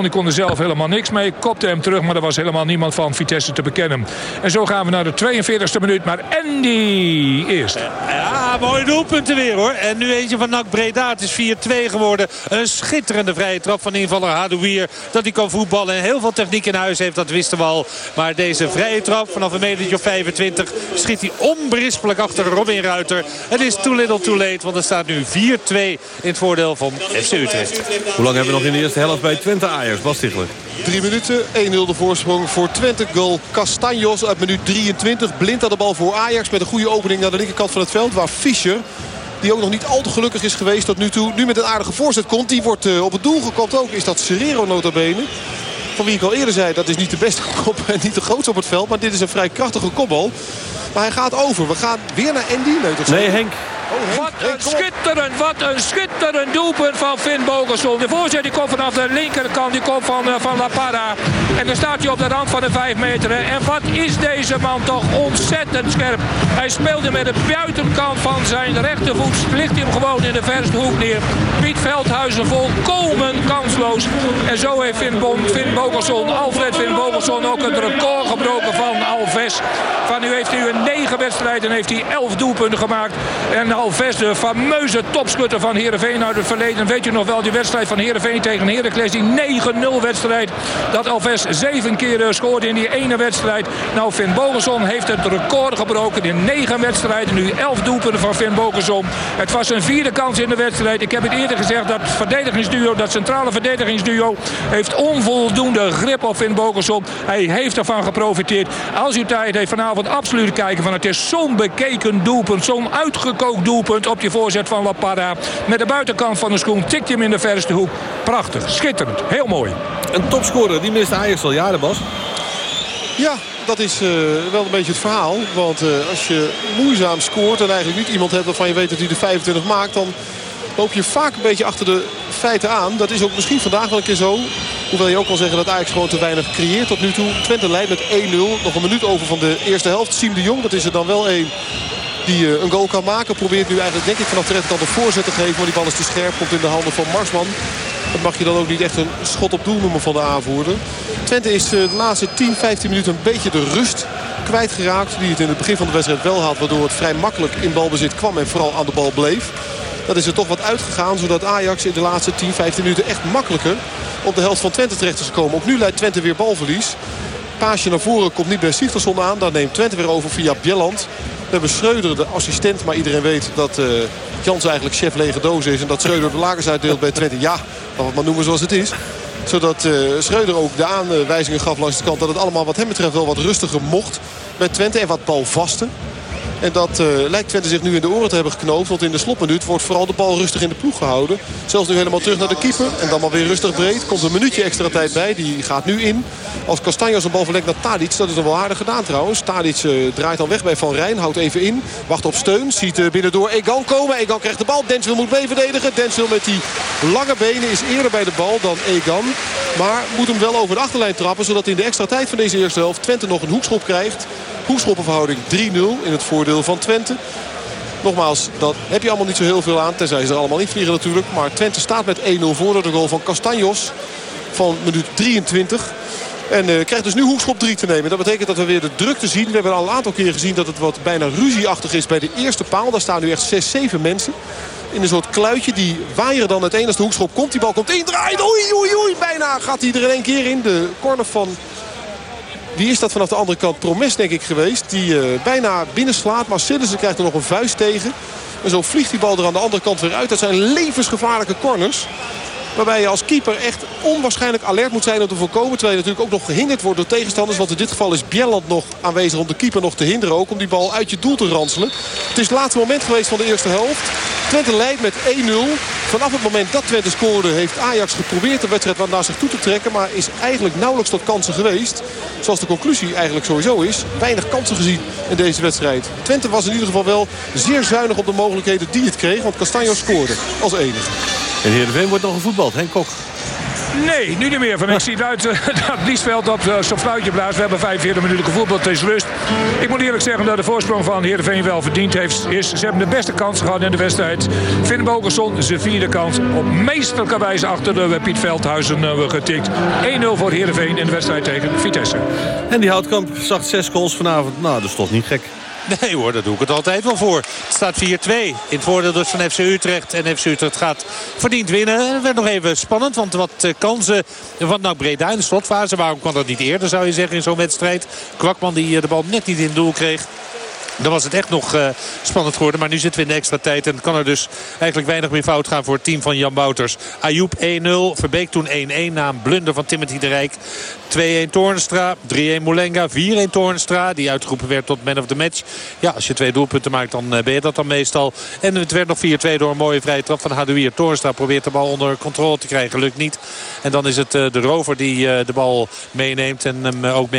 die kon er zelf helemaal niks mee. Kopte hem terug. Maar er was helemaal niemand van Vitesse te bekennen. En zo gaan we naar de 42e minuut. Maar Andy eerst. Ja, mooie doelpunten weer hoor. En nu eentje van NAC Breda. Het is 4-2 geworden. Een schitterende vrije trap van invaller Hadouier. Dat hij kan voetballen en heel veel techniek in huis heeft. Dat wisten we al. Maar deze vrije trap vanaf een metertje of 25 schiet hij onberispelijk achter Robin Ruiter. Het is too little too late. Want er staat nu 4-2 in het voordeel van FC Utrecht. Hoe lang hebben we nog in de eerste helft bij Twente Ajax? Bas Stichler. Drie minuten, 1-0 de voorsprong voor Twente. Goal Castanjos uit minuut 23. Blind aan de bal voor Ajax met een goede opening naar de linkerkant van het veld. Waar Fischer die ook nog niet al te gelukkig is geweest tot nu toe. Nu met een aardige voorzet komt. Die wordt uh, op het doel gekopt ook. Is dat Serrero nota bene. Van wie ik al eerder zei, dat is niet de beste kop en niet de grootste op het veld. Maar dit is een vrij krachtige kopbal. Maar hij gaat over. We gaan weer naar Andy. Nee, nee Henk. Oh, wat een schitterend, wat een schitterend doelpunt van Finn Bogerson. De voorzet die komt vanaf de linkerkant, die komt van, uh, van La Parra. En dan staat hij op de rand van de 5 meter. En wat is deze man toch ontzettend scherp. Hij speelde met de buitenkant van zijn rechtervoet. Ligt hij hem gewoon in de verste hoek neer. Piet Veldhuizen volkomen kansloos. En zo heeft Finn, Bon, Finn Bogerson, Alfred Finn Bogerson ook het record gebroken van Alves. Van nu heeft hij in 9 wedstrijden heeft hij 11 doelpunten gemaakt. En Alves, de fameuze topschutter van Heerenveen uit het verleden. Weet je nog wel, die wedstrijd van Heerenveen tegen Heracles. Die 9-0 wedstrijd. Dat Alves zeven keer scoorde in die ene wedstrijd. Nou, Finn Bogerson heeft het record gebroken in 9 wedstrijden. Nu 11 doelpunten van Finn Bogerson. Het was een vierde kans in de wedstrijd. Ik heb het eerder gezegd, dat verdedigingsduo, dat centrale verdedigingsduo... heeft onvoldoende grip op Finn Bogerson. Hij heeft ervan geprofiteerd. Als u tijd heeft vanavond absoluut kijken van het is zo'n bekeken doelpunt. Zo'n uitgekookt doelpunt op die voorzet van La Parra. Met de buitenkant van de schoen tikt hij hem in de verste hoek. Prachtig, schitterend, heel mooi. Een topscorer, die mist Ajax al jaren, Bas. Ja, dat is uh, wel een beetje het verhaal. Want uh, als je moeizaam scoort en eigenlijk niet iemand hebt waarvan je weet dat hij de 25 maakt... dan loop je vaak een beetje achter de feiten aan. Dat is ook misschien vandaag wel een keer zo. Hoewel je ook kan zeggen dat Ajax gewoon te weinig creëert tot nu toe. Twente leidt met 1-0. Nog een minuut over van de eerste helft. Siem de Jong, dat is er dan wel een die uh, een goal kan maken. Probeert nu eigenlijk denk ik vanaf de rechterkant een voorzet te geven. Maar die bal is te scherp. Komt in de handen van Marsman. Dat mag je dan ook niet echt een schot op doel noemen van de aanvoerder. Twente is de laatste 10, 15 minuten een beetje de rust kwijtgeraakt. Die het in het begin van de wedstrijd wel had. Waardoor het vrij makkelijk in balbezit kwam en vooral aan de bal bleef. Dat is er toch wat uitgegaan. Zodat Ajax in de laatste 10, 15 minuten echt makkelijker op de helft van Twente terecht is gekomen. Ook nu leidt Twente weer balverlies. Paasje naar voren komt niet bij Sigtersson aan. Dan neemt Twente weer over via Bjelland. We hebben Schreuder, de assistent. Maar iedereen weet dat uh, Jans eigenlijk chef lege doos is. En dat Schreuder de lagers uitdeelt bij Twente. Ja, dat we maar noemen zoals het is. Zodat uh, Schreuder ook de aanwijzingen gaf langs de kant. Dat het allemaal wat hem betreft wel wat rustiger mocht. Bij Twente en wat balvasten. En dat uh, lijkt Twente zich nu in de oren te hebben geknoopt. Want in de slotminuut wordt vooral de bal rustig in de ploeg gehouden. Zelfs nu helemaal terug naar de keeper. En dan maar weer rustig breed. Komt een minuutje extra tijd bij. Die gaat nu in. Als Castanjos een bal verlekt naar Tadic. Dat is dan wel aardig gedaan trouwens. Tadic uh, draait dan weg bij Van Rijn. Houdt even in. Wacht op steun. Ziet uh, binnendoor Egan komen. Egan krijgt de bal. Denswil moet mee verdedigen. Denswil met die lange benen is eerder bij de bal dan Egan. Maar moet hem wel over de achterlijn trappen. Zodat in de extra tijd van deze eerste helft Twente nog een hoekschop krijgt. Hoekschoppenverhouding 3-0 in het voordeel van Twente. Nogmaals, dat heb je allemaal niet zo heel veel aan. Tenzij ze er allemaal niet vliegen natuurlijk. Maar Twente staat met 1-0 voor door de goal van Castanjos. Van minuut 23. En uh, krijgt dus nu hoekschop 3 te nemen. Dat betekent dat we weer de drukte zien. We hebben al een aantal keer gezien dat het wat bijna ruzieachtig is bij de eerste paal. Daar staan nu echt 6, 7 mensen. In een soort kluitje. Die waaieren dan uiteindelijk als de hoekschop komt. Die bal komt in, draait. Oei, oei, oei. Bijna gaat hij er in één keer in. De corner van wie is dat vanaf de andere kant? Promes denk ik geweest. Die uh, bijna binnenslaat. Maar Sillissen krijgt er nog een vuist tegen. En zo vliegt die bal er aan de andere kant weer uit. Dat zijn levensgevaarlijke corners. Waarbij je als keeper echt onwaarschijnlijk alert moet zijn om te voorkomen. Terwijl je natuurlijk ook nog gehinderd wordt door tegenstanders. Want in dit geval is Bjelland nog aanwezig om de keeper nog te hinderen. Ook om die bal uit je doel te ranselen. Het is het laatste moment geweest van de eerste helft. Twente leidt met 1-0. Vanaf het moment dat Twente scoorde heeft Ajax geprobeerd de wedstrijd wat naar zich toe te trekken. Maar is eigenlijk nauwelijks tot kansen geweest. Zoals de conclusie eigenlijk sowieso is. Weinig kansen gezien in deze wedstrijd. Twente was in ieder geval wel zeer zuinig op de mogelijkheden die het kreeg. Want Castanjo scoorde als enige. En Heerenveen wordt nog gevoetbald. Henk Kok. Nee, nu niet meer. Van ik zie het uit dat Liesveld op zo'n fluitje blaast. We hebben 45 minuten gevoetbald. Het is rust. Ik moet eerlijk zeggen dat de voorsprong van Heerenveen wel verdiend heeft. Is, ze hebben de beste kans gehad in de wedstrijd. Finn Bogerson zijn vierde kans. Op meesterlijke wijze achter de Piet Veldhuizen getikt. 1-0 voor Heerenveen in de wedstrijd tegen Vitesse. En die Houtkamp zag zes goals vanavond. Nou, dat is toch niet gek. Nee hoor, daar doe ik het altijd wel voor. Het staat 4-2 in het voordeel dus van FC Utrecht. En FC Utrecht gaat verdiend winnen. Het werd nog even spannend, want wat eh, kansen van nou Breda in de slotfase. Waarom kwam dat niet eerder, zou je zeggen, in zo'n wedstrijd? Kwakman die eh, de bal net niet in doel kreeg. Dan was het echt nog uh, spannend geworden. Maar nu zitten we in de extra tijd. En kan er dus eigenlijk weinig meer fout gaan voor het team van Jan Bouters. Ayoub 1-0. Verbeek toen 1-1 na een blunder van Timothy de Rijk. 2-1 Toornstra. 3-1 Molenga. 4-1 Toornstra. Die uitgeroepen werd tot man of the match. Ja, als je twee doelpunten maakt dan uh, ben je dat dan meestal. En het werd nog 4-2 door een mooie vrije trap van Hadouier. Toornstra probeert de bal onder controle te krijgen. Lukt niet. En dan is het uh, de rover die de bal meeneemt en hem ook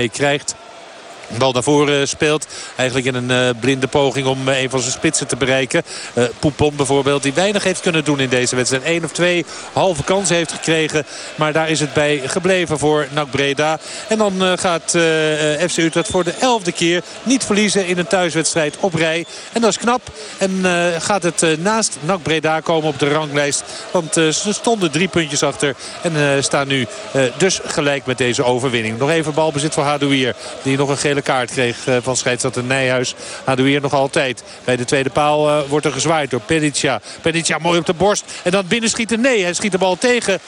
bal naar voren speelt. Eigenlijk in een uh, blinde poging om uh, een van zijn spitsen te bereiken. Uh, Poupon bijvoorbeeld die weinig heeft kunnen doen in deze wedstrijd. Eén of twee halve kansen heeft gekregen. Maar daar is het bij gebleven voor NAC Breda. En dan gaat FC Utrecht voor de elfde keer niet verliezen in een thuiswedstrijd op rij. En dat is knap. En gaat het naast NAC Breda komen op de ranglijst. Want ze stonden drie puntjes achter. En staan nu dus gelijk met deze overwinning. Nog even balbezit voor Hadouier. Die nog een gele kaart kreeg eh, van scheidsrechter Nijhuis. Hadouier nog altijd. Bij de tweede paal eh, wordt er gezwaaid door Pedica. Pedica mooi op de borst. En dan binnenschieten. Nee, hij schiet de bal tegen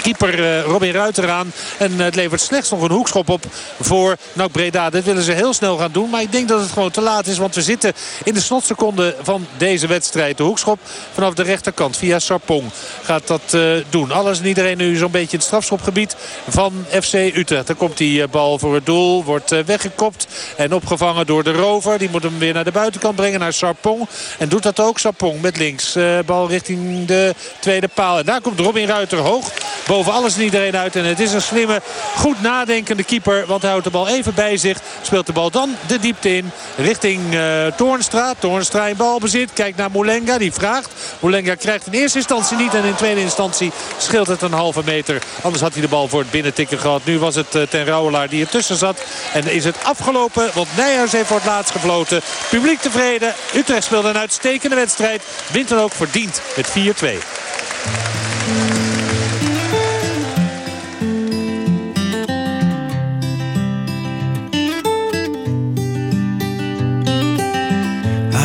keeper uh, Robin Ruiter aan. En het levert slechts nog een hoekschop op voor NAC Breda. Dit willen ze heel snel gaan doen. Maar ik denk dat het gewoon te laat is. Want we zitten in de slotseconde van deze wedstrijd. De hoekschop vanaf de rechterkant via Sarpong gaat dat uh, doen. Alles en iedereen nu zo'n beetje in het strafschopgebied van FC Utrecht. Dan komt die bal voor het doel. Wordt weggekomen gekopt. En opgevangen door de rover. Die moet hem weer naar de buitenkant brengen. Naar Sarpong. En doet dat ook. Sarpong met links. Bal richting de tweede paal. En daar komt Robin Ruiter hoog. Boven alles en iedereen uit. En het is een slimme, goed nadenkende keeper. Want hij houdt de bal even bij zich. Speelt de bal dan de diepte in richting uh, Toornstra. Toornstra in balbezit. Kijkt naar Moulenga. Die vraagt. Moulenga krijgt in eerste instantie niet. En in tweede instantie scheelt het een halve meter. Anders had hij de bal voor het binnentikken gehad. Nu was het uh, ten Rouwelaar die ertussen zat. En is het afgelopen. Want Nijhuis heeft voor het laatst gefloten. Publiek tevreden. Utrecht speelde een uitstekende wedstrijd. Wint dan ook verdiend met 4-2.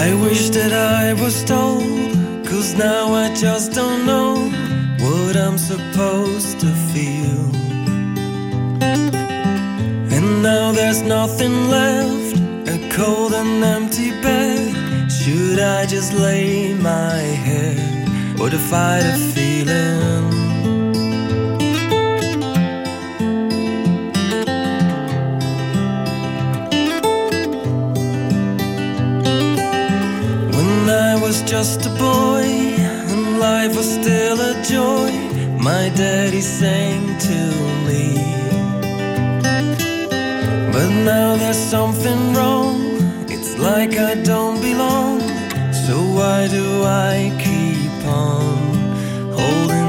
I wish that I was told, cause now I just don't know what I'm supposed to feel. And now there's nothing left, a cold and empty bed. Should I just lay my head or fight a feeling? Was just a boy and life was still a joy. My daddy sang to me. But now there's something wrong. It's like I don't belong. So why do I keep on holding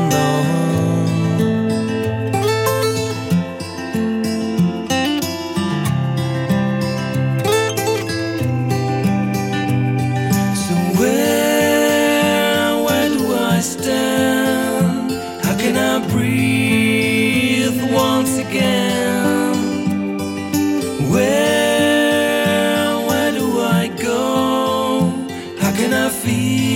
feet.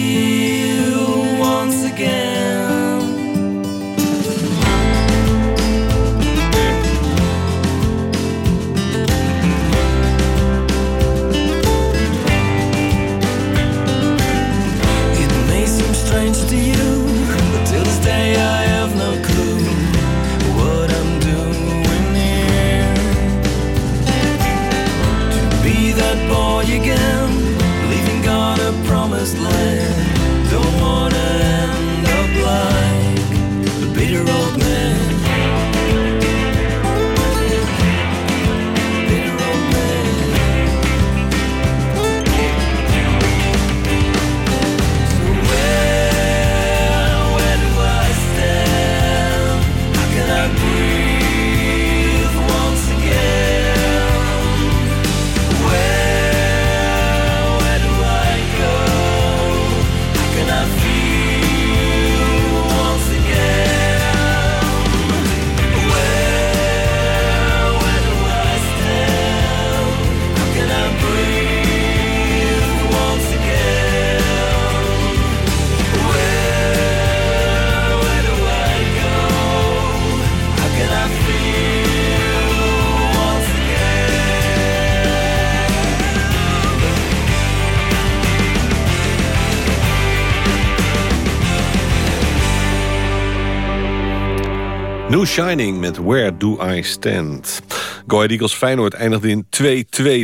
Shining met Where Do I Stand. Go Ahead Eagles Feyenoord eindigde in 2-2.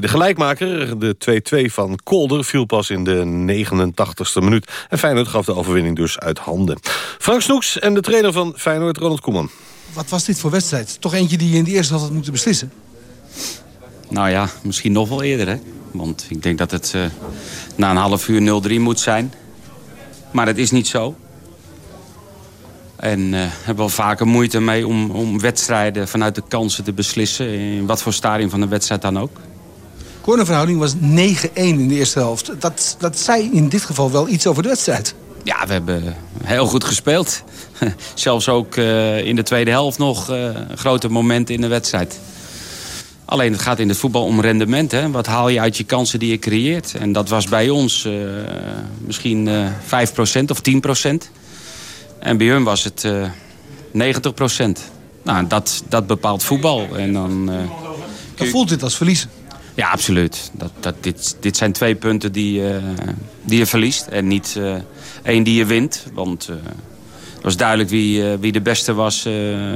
De gelijkmaker, de 2-2 van Kolder, viel pas in de 89ste minuut. En Feyenoord gaf de overwinning dus uit handen. Frank Snoeks en de trainer van Feyenoord, Ronald Koeman. Wat was dit voor wedstrijd? Toch eentje die je in de eerste helft had moeten beslissen? Nou ja, misschien nog wel eerder. Hè? Want ik denk dat het uh, na een half uur 0-3 moet zijn. Maar het is niet zo. En uh, hebben wel vaker moeite mee om, om wedstrijden vanuit de kansen te beslissen. In wat voor stadium van de wedstrijd dan ook. Cornerverhouding was 9-1 in de eerste helft. Dat, dat zei in dit geval wel iets over de wedstrijd. Ja, we hebben heel goed gespeeld. Zelfs ook uh, in de tweede helft nog uh, grote momenten in de wedstrijd. Alleen het gaat in het voetbal om rendement. Hè? Wat haal je uit je kansen die je creëert? En dat was bij ons uh, misschien 5% of 10%. En bij hun was het uh, eh, 90 procent. Nou, dat, dat bepaalt voetbal. En dan, uh, dan voelt dit als verliezen? Ja, absoluut. Dat, dat, dit, dit zijn twee punten die, uh, die je verliest. En niet één die je wint. Want het was duidelijk wie, wie de beste was.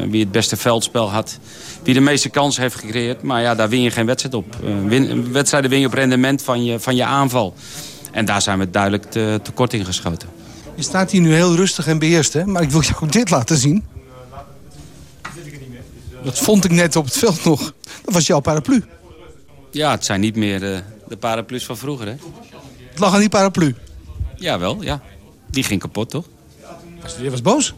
wie het beste veldspel had. Wie de meeste kansen heeft gecreëerd. Maar ja, daar win je geen wedstrijd op. Win, wedstrijden win je op rendement van je, van je aanval. En daar zijn we duidelijk te, tekort in geschoten. Je staat hier nu heel rustig en beheerst, hè? maar ik wil jou dit laten zien. Dat vond ik net op het veld nog. Dat was jouw paraplu. Ja, het zijn niet meer de, de paraplu's van vroeger, hè? Het lag aan die paraplu. Jawel, ja. Die ging kapot, toch? Je was boos?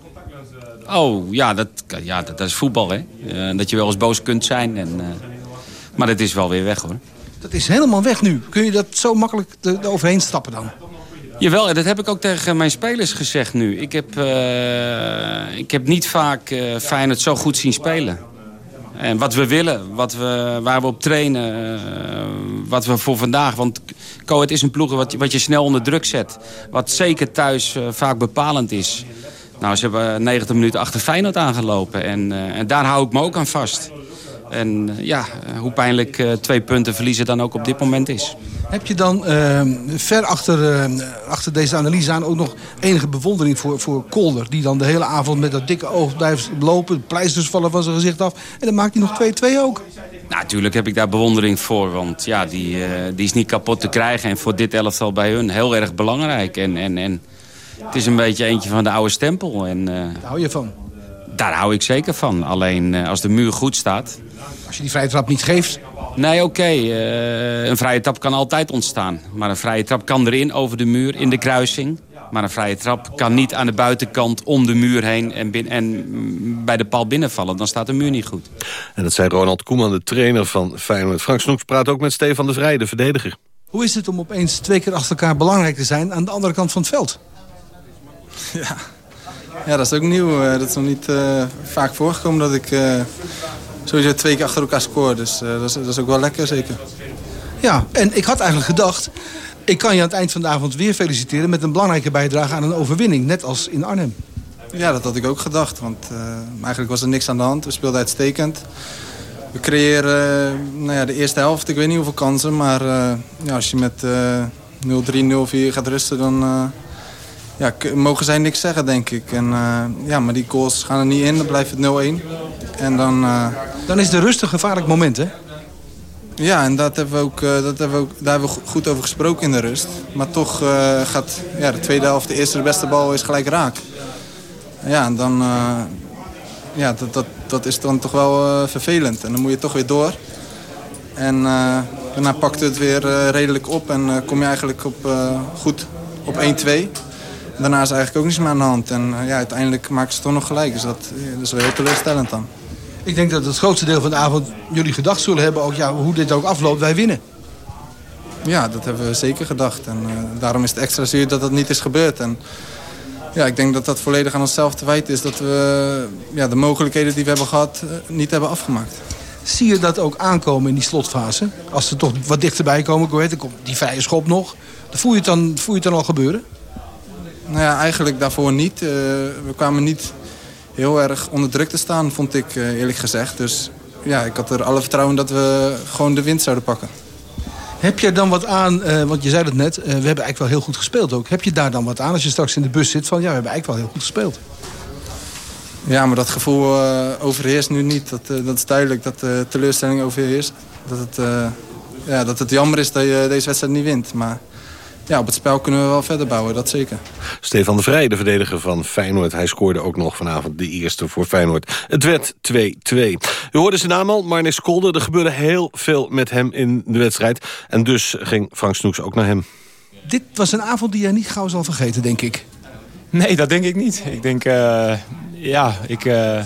Oh, ja, dat, ja, dat, dat is voetbal, hè. Eh, dat je wel eens boos kunt zijn. En, eh, maar dat is wel weer weg, hoor. Dat is helemaal weg nu. Kun je dat zo makkelijk er overheen stappen dan? Jawel, en dat heb ik ook tegen mijn spelers gezegd nu. Ik heb, eh, ik heb niet vaak uh, Feyenoord zo goed zien spelen. En wat we willen, wat we, waar we op trainen, wat we voor vandaag... Want Coët is een ploeg wat, wat je snel onder druk zet. Wat zeker thuis vaak bepalend is. Nou, ze hebben 90 minuten achter Feyenoord aangelopen. En, en daar hou ik me ook aan vast. En ja, hoe pijnlijk twee punten verliezen dan ook op dit moment is. Heb je dan uh, ver achter, uh, achter deze analyse aan ook nog enige bewondering voor, voor Kolder... die dan de hele avond met dat dikke oog blijft lopen... pleisters vallen van zijn gezicht af en dan maakt hij nog 2-2 ook? Nou, natuurlijk heb ik daar bewondering voor, want ja, die, uh, die is niet kapot te krijgen... en voor dit elftal bij hun heel erg belangrijk. En, en, en het is een beetje eentje van de oude stempel. En, daar hou je van? Daar hou ik zeker van. Alleen als de muur goed staat... Als je die vrije trap niet geeft... Nee, oké. Okay. Uh, een vrije trap kan altijd ontstaan. Maar een vrije trap kan erin, over de muur, in de kruising. Maar een vrije trap kan niet aan de buitenkant om de muur heen... en, bin en bij de paal binnenvallen. Dan staat de muur niet goed. En dat zei Ronald Koeman, de trainer van Feyenoord. Frank Snoeks praat ook met Stefan de Vrij, de verdediger. Hoe is het om opeens twee keer achter elkaar belangrijk te zijn... aan de andere kant van het veld? Ja, ja dat is ook nieuw. Dat is nog niet uh, vaak voorgekomen dat ik... Uh sowieso twee keer achter elkaar scoren. Dus uh, dat, is, dat is ook wel lekker, zeker. Ja, en ik had eigenlijk gedacht... ik kan je aan het eind van de avond weer feliciteren... met een belangrijke bijdrage aan een overwinning. Net als in Arnhem. Ja, dat had ik ook gedacht. Want uh, eigenlijk was er niks aan de hand. We speelden uitstekend. We creëren uh, nou ja, de eerste helft. Ik weet niet hoeveel kansen. Maar ja, als je met 0-3, 0-4 gaat rusten... dan ja, mogen zij niks zeggen, denk ik. En, ja, maar die goals gaan er niet in. Dan blijft het 0-1. En dan... Dan is de rust een gevaarlijk moment, hè? Ja, en dat hebben we ook, uh, dat hebben we ook, daar hebben we goed over gesproken in de rust. Maar toch uh, gaat ja, de tweede helft, de eerste de beste bal is gelijk raak. Ja, en dan... Ja, dat, dat, dat is dan toch wel vervelend. En dan moet je toch weer door. En daarna pakt het weer redelijk op en kom je eigenlijk op, goed op 1-2. Daarna is eigenlijk ook niets meer aan de hand. En ja, uiteindelijk maken ze toch nog gelijk. Dus dat, dat is wel heel teleurstellend dan. Ik denk dat het grootste deel van de avond jullie gedacht zullen hebben... Ook, ja, hoe dit ook afloopt, wij winnen. Ja, dat hebben we zeker gedacht. En uh, daarom is het extra zuur dat dat niet is gebeurd. En ja, ik denk dat dat volledig aan onszelf te wijten is... dat we ja, de mogelijkheden die we hebben gehad uh, niet hebben afgemaakt. Zie je dat ook aankomen in die slotfase? Als ze toch wat dichterbij komen, dan komt die vrije schop nog. Voel je het dan, voel je het dan al gebeuren? Nou ja, eigenlijk daarvoor niet. Uh, we kwamen niet heel erg onder druk te staan, vond ik eerlijk gezegd. Dus ja, ik had er alle vertrouwen dat we gewoon de winst zouden pakken. Heb je dan wat aan, uh, want je zei het net, uh, we hebben eigenlijk wel heel goed gespeeld ook. Heb je daar dan wat aan als je straks in de bus zit van, ja, we hebben eigenlijk wel heel goed gespeeld? Ja, maar dat gevoel uh, overheerst nu niet. Dat, dat is duidelijk dat de teleurstelling overheerst. Dat het, ja, dat het jammer is dat je deze wedstrijd niet wint. Maar ja, op het spel kunnen we wel verder bouwen, dat zeker. Stefan de Vrij, de verdediger van Feyenoord. Hij scoorde ook nog vanavond de eerste voor Feyenoord. Het werd 2-2. U hoorde zijn naam al, Marnix Kolder. Er gebeurde heel veel met hem in de wedstrijd. En dus ging Frank Snoeks ook naar hem. Dit was een avond die jij niet gauw zal vergeten, denk ik. Nee, dat denk ik niet. Ik denk, uh, ja, ik uh,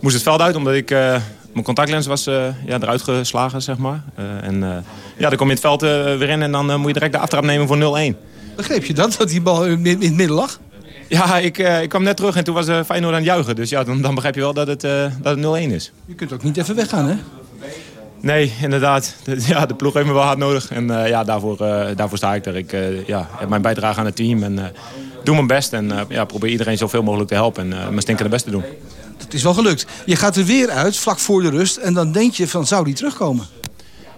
moest het veld uit omdat ik... Uh, mijn contactlens was uh, ja, eruit geslagen, zeg maar. Uh, en uh, ja, dan kom je het veld weer in en dan moet je direct de aftrap nemen voor 0-1. Begreep je dat, dat die bal in, het midden lag? Ja, ik, ik kwam net terug en toen was Feyenoord aan het juichen. Dus ja, dan, dan begrijp je wel dat het, dat het 0-1 is. Je kunt ook niet even weggaan, hè? Nee, inderdaad. De, ja, de ploeg heeft me wel hard nodig. En ja, daarvoor, daarvoor sta ik er. Ik ja, heb mijn bijdrage aan het team en doe mijn best. En ja, probeer iedereen zoveel mogelijk te helpen en mijn stinkende best te doen. Het is wel gelukt. Je gaat er weer uit, vlak voor de rust. En dan denk je van, zou die terugkomen?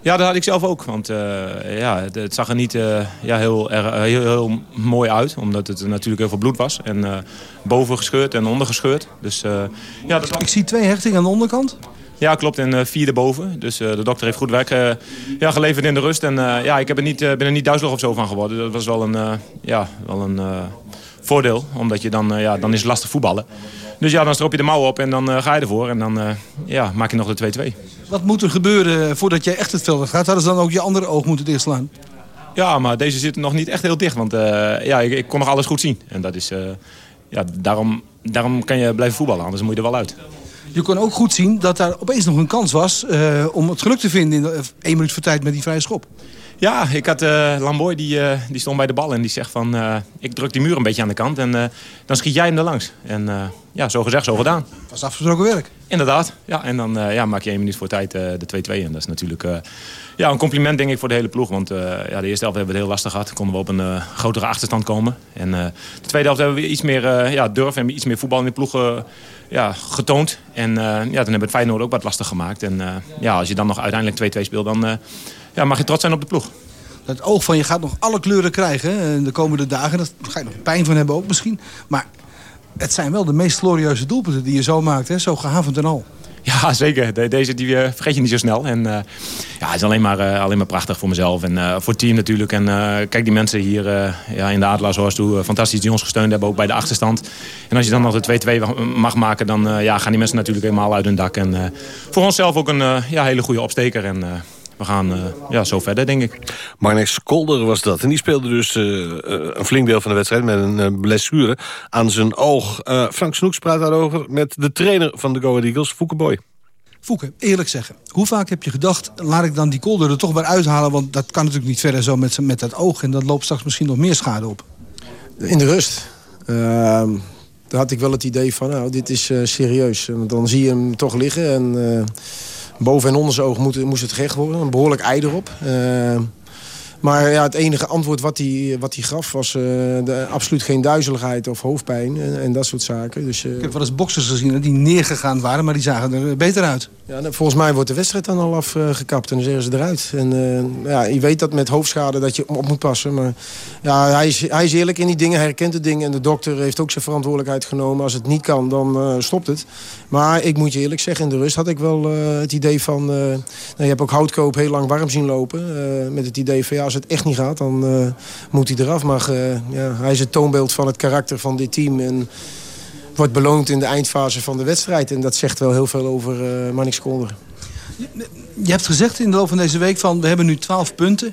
Ja, dat had ik zelf ook. Want uh, ja, het, zag er niet uh, ja, heel, er, heel, heel, mooi uit. Omdat het natuurlijk heel veel bloed was. En uh, boven gescheurd en onder gescheurd. Dus, ja, dat... Ik zie twee hechtingen aan de onderkant. Ja, klopt. En vier erboven. Dus de dokter heeft goed werk ja, geleverd in de rust. En ja, ik heb er niet, ben er niet duizelig of zo van geworden. Dat was wel een, ja, wel een voordeel. Omdat je dan, ja, dan is het lastig voetballen. Dus ja, dan strop je de mouw op en dan ga je ervoor. En dan ja, maak je nog de 2-2. Wat moet er gebeuren voordat jij echt het veld gaat? Hadden ze dan ook je andere oog moeten dichtslaan? Ja, maar deze zit nog niet echt heel dicht. Want ja, ik, ik, kon nog alles goed zien. En dat is, ja, daarom, daarom kan je blijven voetballen. Anders moet je er wel uit. Je kon ook goed zien dat daar opeens nog een kans was... Om het geluk te vinden in één minuut voor tijd met die vrije schop. Ja, ik had uh, Lamboy, die, uh, die stond bij de bal en die zegt van... ik druk die muur een beetje aan de kant en dan schiet jij hem er langs. En ja, zo gezegd, zo gedaan. Dat is afgesproken werk. Inderdaad, ja. En dan ja, maak je één minuut voor tijd de 2-2. En dat is natuurlijk ja, een compliment denk ik voor de hele ploeg. Want ja, de eerste helft hebben we het heel lastig gehad. Konden we op een grotere achterstand komen. En de tweede helft hebben we iets meer ja, durf en iets meer voetbal in de ploeg ja, getoond. En ja, dan hebben we het Feyenoord ook wat lastig gemaakt. En ja, als je dan nog uiteindelijk 2-2 speelt, dan ja, mag je trots zijn op de ploeg. Het oog van je gaat nog alle kleuren krijgen de komende dagen. Daar ga je nog pijn van hebben ook misschien. Maar het zijn wel de meest glorieuze doelpunten die je zo maakt. Hè? Zo gehavend en al. Ja, zeker. Deze die, uh, vergeet je niet zo snel. En uh, ja, het is alleen maar, uh, alleen maar prachtig voor mezelf en voor het team natuurlijk. En kijk die mensen hier ja, in de Adelaarshorst toe fantastisch die ons gesteund hebben, ook bij de achterstand. En als je dan nog de 2-2 mag maken, dan ja, gaan die mensen natuurlijk helemaal uit hun dak. En voor onszelf ook een ja, hele goede opsteker. En, we gaan uh, ja, zo verder, denk ik. Marnix Kolder was dat. En die speelde dus uh, een flink deel van de wedstrijd... met een blessure aan zijn oog. Frank Snoeks praat daarover met de trainer van de Go Ahead Eagles, Fouke Boy. Fouke, eerlijk zeggen. Hoe vaak heb je gedacht, laat ik dan die kolder er toch maar uithalen... want dat kan natuurlijk niet verder zo met, met dat oog... en dat loopt straks misschien nog meer schade op. In de rust. Uh, daar had ik wel het idee van, nou, dit is serieus. Want dan zie je hem toch liggen en boven- en onder zijn oog moest, moest het recht worden. Een behoorlijk ei erop. Maar ja, het enige antwoord wat hij, wat hij gaf was uh, de, absoluut geen duizeligheid of hoofdpijn en, en dat soort zaken. Dus, uh, ik heb wel eens boxers gezien die neergegaan waren, maar die zagen er beter uit. Ja, nou, volgens mij wordt de wedstrijd dan al afgekapt en dan zeggen ze eruit. En ja, je weet dat met hoofdschade dat je op moet passen. Maar ja, hij is, hij is eerlijk in die dingen, hij herkent de dingen. En de dokter heeft ook zijn verantwoordelijkheid genomen. Als het niet kan, dan stopt het. Maar ik moet je eerlijk zeggen, in de rust had ik wel het idee van... nou, je hebt ook houtkoop heel lang warm zien lopen. met het idee van ja, als het echt niet gaat, dan uh, moet hij eraf. Maar uh, ja, hij is het toonbeeld van het karakter van dit team. En wordt beloond in de eindfase van de wedstrijd. En dat zegt wel heel veel over uh, Manix Kolder. Je hebt gezegd in de loop van deze week van we hebben nu 12 punten.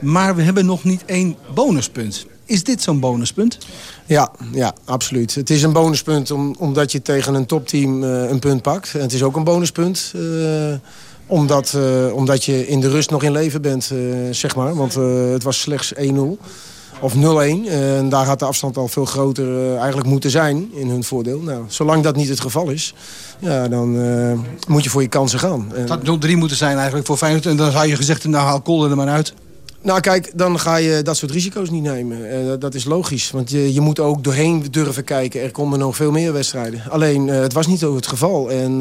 Maar we hebben nog niet één bonuspunt. Is dit zo'n bonuspunt? Ja, ja, absoluut. Het is een bonuspunt om, omdat je tegen een topteam uh, een punt pakt. En het is ook een bonuspunt... Uh, omdat, uh, omdat je in de rust nog in leven bent, uh, zeg maar. Want uh, het was slechts 1-0 of 0-1. en daar had de afstand al veel groter eigenlijk moeten zijn in hun voordeel. Nou, zolang dat niet het geval is, ja, dan moet je voor je kansen gaan. Het had 0-3 moeten zijn eigenlijk voor Feyenoord. En dan zou je gezegd, nou haal Kolder er maar uit. Nou kijk, dan ga je dat soort risico's niet nemen. Uh, dat is logisch, want je, je moet ook doorheen durven kijken. Er komen nog veel meer wedstrijden. Alleen, uh, het was niet zo het geval. En,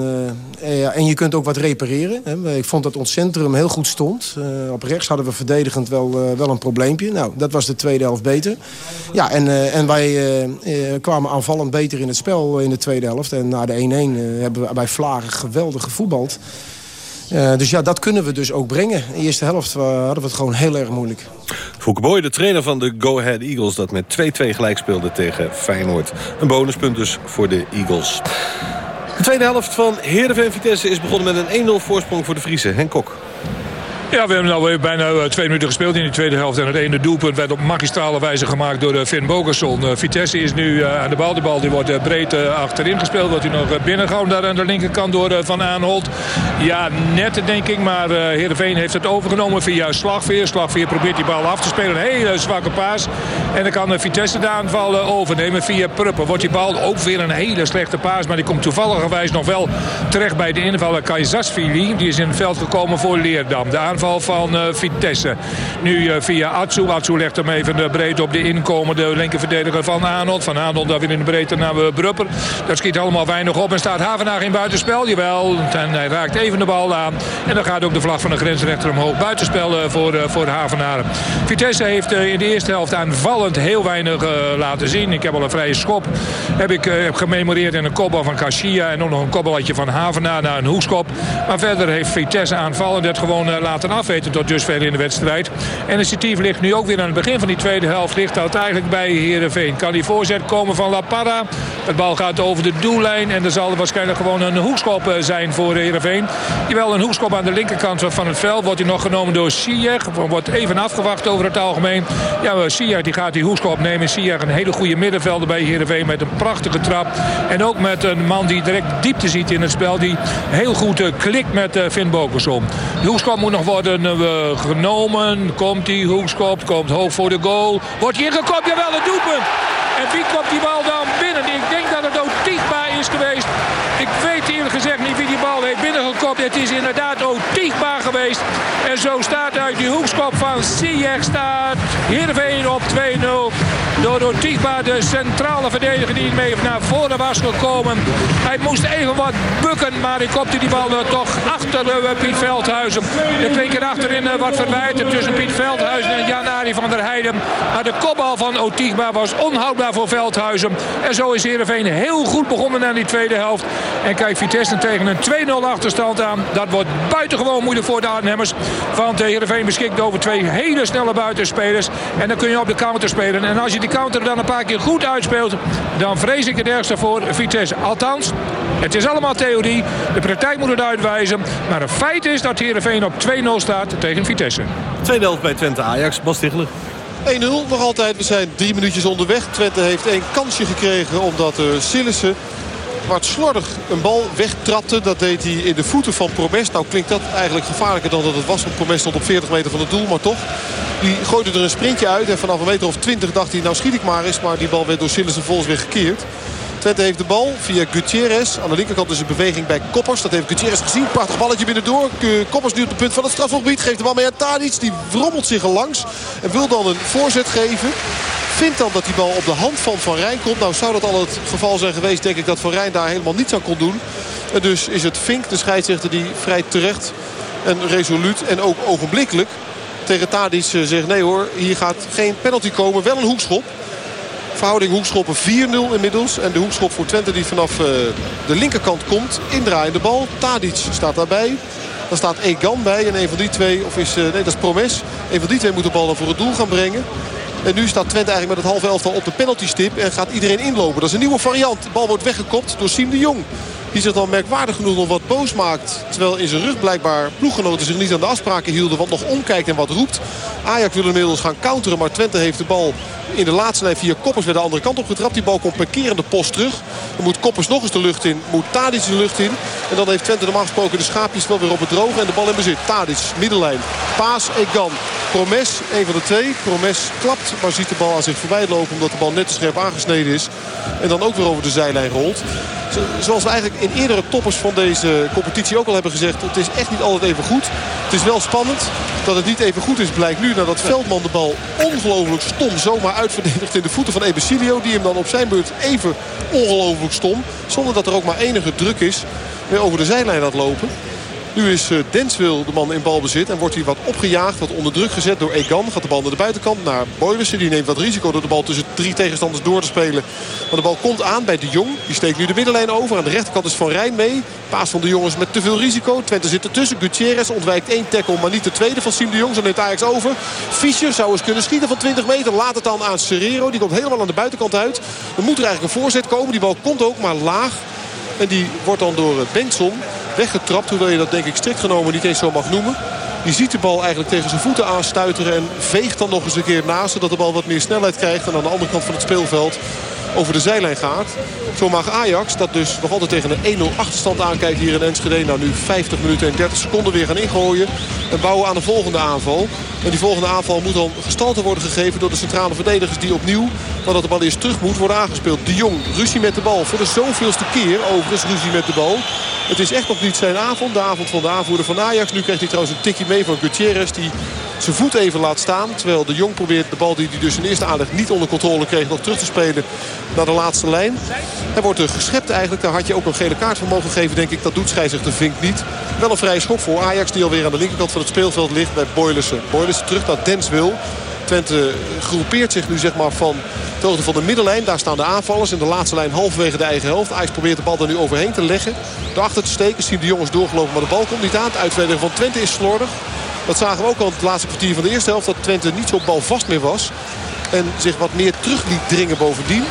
uh, en je kunt ook wat repareren. Hè. Ik vond dat ons centrum heel goed stond. op rechts hadden we verdedigend wel, wel een probleempje. Nou, dat was de tweede helft beter. Ja, en, en wij kwamen aanvallend beter in het spel in de tweede helft. En na de 1-1 hebben we bij Vlagen geweldig gevoetbald. Uh, dus ja, dat kunnen we dus ook brengen. In de eerste helft hadden we het gewoon heel erg moeilijk. Fouke Boy, de trainer van de Go Ahead Eagles... dat met 2-2 gelijk speelde tegen Feyenoord. Een bonuspunt dus voor de Eagles. De tweede helft van Heerenveen Vitesse is begonnen met een 1-0 voorsprong voor de Friese. Henk Kok. Ja, we hebben alweer bijna eh, twee minuten gespeeld in de tweede helft. En het ene doelpunt werd op magistrale wijze gemaakt door Finn Bogerson. Vitesse is nu aan de bal. De bal die wordt breed achterin gespeeld. Wordt hij nog binnengehouden daar aan de linkerkant door Van Aanholt. Ja, net denk ik. Maar Heerenveen heeft het overgenomen via Slagveer. Slagveer probeert die bal af te spelen. Een hele zwakke paas. En dan kan Vitesse de aanval overnemen via Pruppen. Wordt die bal ook weer een hele slechte paas. Maar die komt toevalligerwijs nog wel terecht bij de invaller Kajzasvili. Die is in het veld gekomen voor Leerdam. De aanval van uh, Vitesse. Nu uh, via Atsu. Atsu legt hem even de breed op de inkomende linkerverdediger van Arnold. Van Arnold daar weer in de breedte naar Brupper. Dat schiet allemaal weinig op. En staat Havenaar in buitenspel. Jawel. En hij raakt even de bal aan. En dan gaat ook de vlag van de grensrechter omhoog. Buitenspel voor, voor Havenaar. Vitesse heeft in de eerste helft aanvallend heel weinig laten zien. Ik heb al een vrije schop. Heb ik heb gememoreerd in een kopbal van Kashia. En ook nog een kopballetje van Havenaar naar een hoekschop. Maar verder heeft Vitesse aanvallend het gewoon laten afweten tot dusver in de wedstrijd. En initiatief ligt nu ook weer aan het begin van die tweede helft. Ligt dat eigenlijk bij Heerenveen. Kan die voorzet komen van La Parra. Het bal gaat over de doellijn. En er zal waarschijnlijk gewoon een hoekschop zijn voor Heerenveen. Jawel, een hoekschop aan de linkerkant van het veld. Wordt hij nog genomen door Sierg. Wordt even afgewacht over het algemeen. Ja, Sierg die gaat die hoekschop nemen. Sierg een hele goede middenvelder bij Heerenveen. Met een prachtige trap. En ook met een man die direct diepte ziet in het spel. Die heel goed klikt met Finn Bokersom. De hoekschop moet nog worden genomen. Komt die hoekschop. Komt hoog voor de goal. Wordt hier gekopt. Jawel, het doelpunt. En wie komt die bal dan binnen? Ik denk dat het ook is geweest. Ik weet eerlijk gezegd niet wie die bal heeft binnengekopt. Het is inderdaad ook Tiegba geweest. En zo staat uit die hoekskop van Ziyech staat Heerenveen op 2-0. Door, Tiegba, de centrale verdediger die mee naar voren was gekomen. Hij moest even wat bukken, maar hij kopte die bal toch achter uh, Piet Veldhuizen. De twee keer achterin uh, wat verwijten tussen Piet Veldhuizen en Jan-Ari van der Heijden. Maar de kopbal van Otigba was onhoudbaar voor Veldhuizen. En zo is Heerenveen heel goed begonnen aan die tweede helft. En kijkt Vitesse tegen een 2-0 achterstand aan. Dat wordt buitengewoon moeilijk voor de Arnhemmers. Want Heerenveen beschikt over twee hele snelle buitenspelers. En dan kun je op de counter spelen. En als je die counter dan een paar keer goed uitspeelt... dan vrees ik het ergste voor Vitesse. Althans, het is allemaal theorie. De praktijk moet het uitwijzen. Maar een feit is dat Heerenveen op 2-0 staat tegen Vitesse. Tweede helft bij Twente Ajax. Bas Tichler. 1-0 nog altijd. We zijn drie minuutjes onderweg. Twente heeft één kansje gekregen omdat uh, Sillissen wat slordig een bal wegtrapte. Dat deed hij in de voeten van Promes. Nou klinkt dat eigenlijk gevaarlijker dan dat het was. Want Promes stond op 40 meter van het doel. Maar toch, die gooide er een sprintje uit. En vanaf een meter of 20 dacht hij, nou schiet ik maar eens. Maar die bal werd door Sillissen volgens weer gekeerd. Twente heeft de bal via Gutierrez. Aan de linkerkant is een beweging bij Koppers. Dat heeft Gutierrez gezien. Prachtig balletje binnendoor. Koppers nu op het punt van het strafgebied. Geeft de bal mee aan Tadic. Die rommelt zich er langs. En wil dan een voorzet geven. Vindt dan dat die bal op de hand van Van Rijn komt. Nou zou dat al het geval zijn geweest. Denk ik dat Van Rijn daar helemaal niets aan kon doen. En dus is het Fink, de scheidsrechter, die vrij terecht en resoluut en ook ogenblikkelijk tegen Tadic zegt... nee hoor, hier gaat geen penalty komen. Wel een hoekschop. Verhouding hoekschoppen 4-0 inmiddels. En de hoekschop voor Twente die vanaf uh, de linkerkant komt. Indraaiende bal. Tadic staat daarbij. Dan staat Egan bij. En een van die twee, of is, uh, nee dat is Promes. Een van die twee moet de bal dan voor het doel gaan brengen. En nu staat Twente eigenlijk met het half elftal op de penaltystip. En gaat iedereen inlopen. Dat is een nieuwe variant. De bal wordt weggekopt door Siem de Jong. Die zich dan merkwaardig genoeg nog wat boos maakt. Terwijl in zijn rug blijkbaar ploeggenoten zich niet aan de afspraken hielden. Wat nog omkijkt en wat roept. Ajax wil inmiddels gaan counteren. Maar Twente heeft de bal in de laatste lijn via Koppers weer de andere kant op getrapt. Die bal komt per keer in de post terug. Dan moet Koppers nog eens de lucht in. Moet Tadic de lucht in. En dan heeft Twente normaal gesproken de schaapjes wel weer op het droge. En de bal in bezit. Tadic, middenlijn. Paas, Egan. Promes, een van de twee. Promes klapt, maar ziet de bal aan zich voorbij lopen. Omdat de bal net te scherp aangesneden is. En dan ook weer over de zijlijn rolt. Zoals we eigenlijk in eerdere toppers van deze competitie ook al hebben gezegd. Het is echt niet altijd even goed. Het is wel spannend. Dat het niet even goed is blijkt nu nadat Veldman de bal ongelooflijk stom zomaar uitverdedigt in de voeten van Ebesilio. Die hem dan op zijn beurt even ongelooflijk stom. Zonder dat er ook maar enige druk is. Weer over de zijlijn laat lopen. Nu is uh, Denswil de man in balbezit. En wordt hij wat opgejaagd, wat onder druk gezet door Egan. Gaat de bal naar de buitenkant, naar Boylissen. Die neemt wat risico door de bal tussen drie tegenstanders door te spelen. Maar de bal komt aan bij de Jong. Die steekt nu de middenlijn over. Aan de rechterkant is Van Rijn mee. Paas van de jongens met te veel risico. Twente zit ertussen. Gutierrez ontwijkt één tackle, maar niet de tweede van Siem de Jong. Zo neemt Ajax over. Fischer zou eens kunnen schieten van 20 meter. Laat het dan aan Serrero. Die komt helemaal aan de buitenkant uit. Er moet er eigenlijk een voorzet komen. Die bal komt ook, maar laag. En die wordt dan door Benson weggetrapt. Hoewel je dat denk ik strikt genomen niet eens zo mag noemen. Die ziet de bal eigenlijk tegen zijn voeten aanstuiteren. En veegt dan nog eens een keer naast. Zodat de bal wat meer snelheid krijgt. En aan de andere kant van het speelveld over de zijlijn gaat. Zo mag Ajax, dat dus nog altijd tegen een 1-0 achterstand aankijkt hier in Enschede. Nou nu 50 minuten en 30 seconden weer gaan ingooien. En bouwen aan de volgende aanval. En die volgende aanval moet dan gestalte worden gegeven door de centrale verdedigers. Die opnieuw, nadat de bal eerst terug moet, worden aangespeeld. De Jong, ruzie met de bal. Voor de zoveelste keer overigens ruzie met de bal. Het is echt nog niet zijn avond. De avond van de aanvoerder van Ajax. Nu krijgt hij trouwens een tikje mee van Gutierrez. Die zijn voet even laat staan. Terwijl de Jong probeert de bal die hij dus in eerste aanleg niet onder controle kreeg... nog terug te spelen naar de laatste lijn. Hij wordt er geschept eigenlijk. Daar had je ook een gele kaart voor mogen geven, denk ik. Dat doet scheidsrechter Vink niet. Wel een vrije schop voor Ajax die alweer aan de linkerkant van het speelveld ligt bij. Boylissen terug naar Denswil. Twente groepeert zich nu zeg maar van de van de middenlijn. Daar staan de aanvallers in de laatste lijn halverwege de eigen helft. Ajax probeert de bal er nu overheen te leggen. Daarachter te steken. Zien de jongens doorgelopen, maar de bal komt niet aan. Het uitverdedigen van Twente is slordig. Dat zagen we ook al in het laatste kwartier van de eerste helft. Dat Twente niet zo balvast meer was. En zich wat meer terug liet dringen bovendien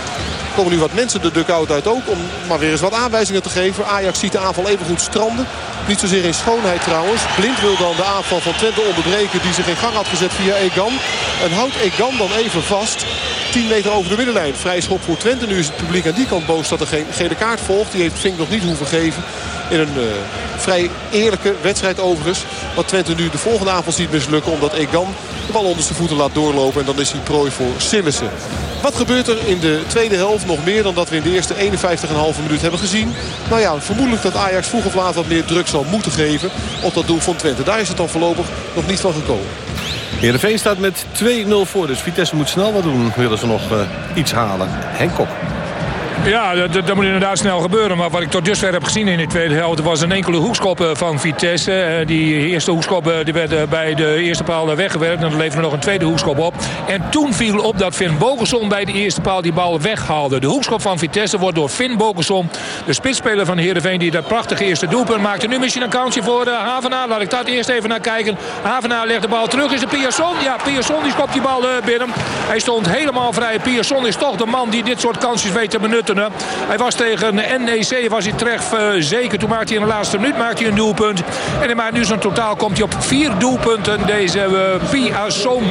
komen nu wat mensen de dugout uit ook. Om maar weer eens wat aanwijzingen te geven. Ajax ziet de aanval even goed stranden. Niet zozeer in schoonheid trouwens. Blind wil dan de aanval van Twente onderbreken. Die zich in gang had gezet via Egan. En houdt Egan dan even vast. 10 meter over de middenlijn. Vrij schop voor Twente. Nu is het publiek aan die kant boos dat er geen gele kaart volgt. Die heeft Vink nog niet hoeven geven. In een uh, vrij eerlijke wedstrijd overigens. Wat Twente nu de volgende aanval ziet mislukken. Omdat Egan de bal onder zijn voeten laat doorlopen. En dan is hij prooi voor Sillissen. Wat gebeurt er in de tweede helft nog meer dan dat we in de eerste 51,5 minuut hebben gezien? Nou ja, vermoedelijk dat Ajax vroeg of laat wat meer druk zal moeten geven op dat doel van Twente. Daar is het dan voorlopig nog niet van gekomen. Heerenveen staat met 2-0 voor, dus Vitesse moet snel wat doen. Willen ze nog uh, iets halen. Henk. Ja, dat, dat, moet inderdaad snel gebeuren. Maar wat ik tot dusver heb gezien in de tweede helft... was een enkele hoekschop eh, van Vitesse. Eh, die eerste hoekschop die werd bij de eerste paal weggewerkt. En dan leverde nog een tweede hoekschop op. En toen viel op dat Finn Bogerson bij de eerste paal die bal weghaalde. De hoekschop van Vitesse wordt door Finn Bogerson... de spitsspeler van Heerenveen die dat prachtige eerste doelpunt maakte. Nu misschien een kansje voor Havenaar. Laat ik dat eerst even naar kijken. Havenaar legt de bal terug. Is het Pierson? Ja, Pierson die schopt die bal binnen. Hij stond helemaal vrij. Pierson is toch de man die dit soort kansjes weet te benutten. Hij was tegen NEC, was hij uh, zeker. Toen maakte hij in de laatste minuut maakte hij een doelpunt. En hij maakt nu zo'n totaal komt hij op vier doelpunten. Deze uh, Pia Son,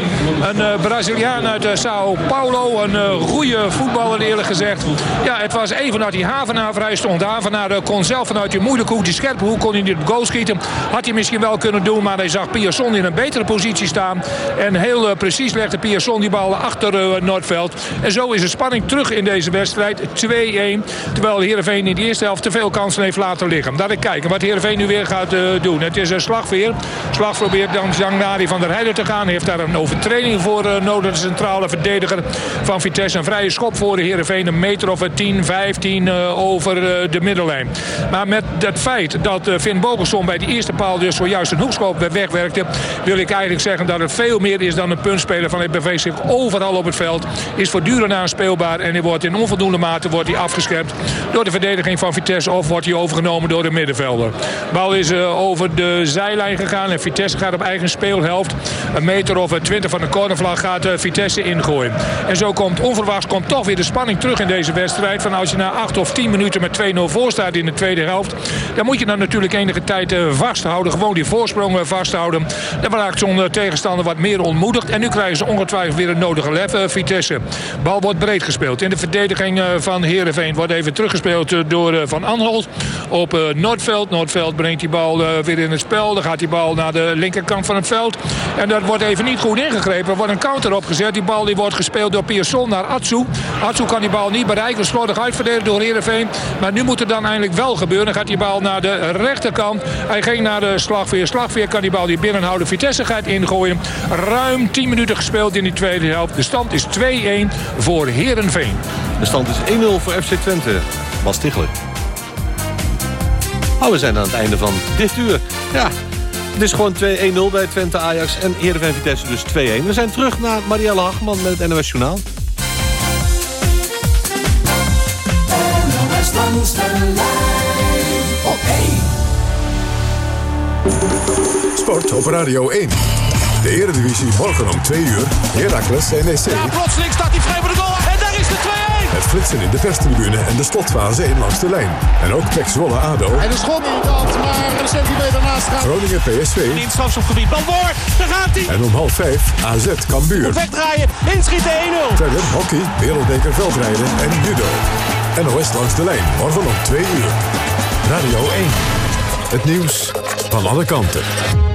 een uh, Braziliaan uit Sao Paulo. Een goede voetballer eerlijk gezegd. Ja, het was even dat hij Havenaar vrij stond. Havenaar kon zelf vanuit die moeilijke hoek, die scherpe hoek, kon hij niet op goal schieten. Had hij misschien wel kunnen doen, maar hij zag Pierson in een betere positie staan. En heel precies legde Pierson die bal achter Noordveld. En zo is de spanning terug in deze wedstrijd. 2 Terwijl Heerenveen in de eerste helft te veel kansen heeft laten liggen. Laat ik kijken wat Heerenveen nu weer gaat uh, doen. Het is een slagveer. Slag probeert dan Jangnari van der Heijden te gaan. Heeft daar een overtreding voor uh, nodig. De centrale verdediger van Vitesse. Een vrije schop voor de Heerenveen. Een meter of 10, 15 uh, over de middenlijn. Maar met het feit dat Finn Bogelson bij de eerste paal dus zojuist een hoekschop wegwerkte... wil ik eigenlijk zeggen dat het veel meer is dan een puntspeler van het beweegt zich overal op het veld. Is voortdurend aanspeelbaar en hij wordt in onvoldoende mate wordt hij afgescherpt door de verdediging van Vitesse of wordt hij overgenomen door de middenvelder. De bal is uh, over de zijlijn gegaan en Vitesse gaat op eigen speelhelft. Een meter of 20 van de cornervlag gaat uh, Vitesse ingooien. En zo komt onverwachts komt toch weer de spanning terug in deze wedstrijd. Van als je na 8 of 10 minuten met 2-0 voor staat in de tweede helft. Dan moet je dan natuurlijk enige tijd vasthouden. Gewoon die voorsprong vasthouden. Dan raakt zo'n tegenstander wat meer ontmoedigd. En nu krijgen ze ongetwijfeld weer een nodige lef. Vitesse. Bal wordt breed gespeeld. In de verdediging van Heerenveen wordt even teruggespeeld eh, door eh, Van Anholt op eh, Noordveld. Noordveld brengt die bal weer in het spel. Dan gaat die bal naar de linkerkant van het veld. En dat wordt even niet goed ingegrepen. Er wordt een counter opgezet. Die bal die wordt gespeeld door Pierson naar Atsu. Atsu kan die bal niet bereiken. Slordig uitverdedigd door Heerenveen. Maar nu moet het dan eindelijk wel gebeuren. Dan gaat die bal naar de rechterkant. Hij ging naar de slagveer. Slagveer kan die bal die binnenhouden. Vitesse gaat ingooien. Ruim 10 minuten gespeeld in die tweede helft. De stand is 2-1 voor Heerenveen. De stand is 1-0 voor FC Twente. Bas Tichler. Oh, we zijn aan het einde van dit uur. Ja, het is gewoon 2-1-0 bij Twente Ajax en Heerenveen Vitesse dus 2-1. We zijn terug naar Marielle Hagman met het NOS Journaal. NOS langs de lijn op 1. Sport op Radio 1. De Eredivisie morgen om 2 uur. Heracles NEC. Ja, plotseling staat hij vrij voor de goal. 2-1. Het flitsen in de perstribune en de slotfase 1 langs de lijn. En ook Pek Zwolle ADO. En de schot niet dat, maar een centimeter naast gaat. Groningen PSV. In het strafschopgebied. Bal voor. Daar gaat hij. En om half 5 AZ Cambuur. Wegdraaien. Inschieten 1-0. Verder hockey, wereldbeker veldrijden en judo. NOS langs de lijn. Morgen om 2 uur. Radio 1. Het nieuws van alle kanten.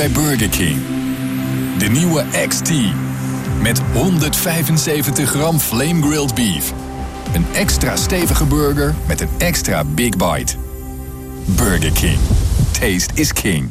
Bij Burger King. De nieuwe XT. Met 175 gram flame grilled beef. Een extra stevige burger met een extra big bite. Burger King. Taste is king.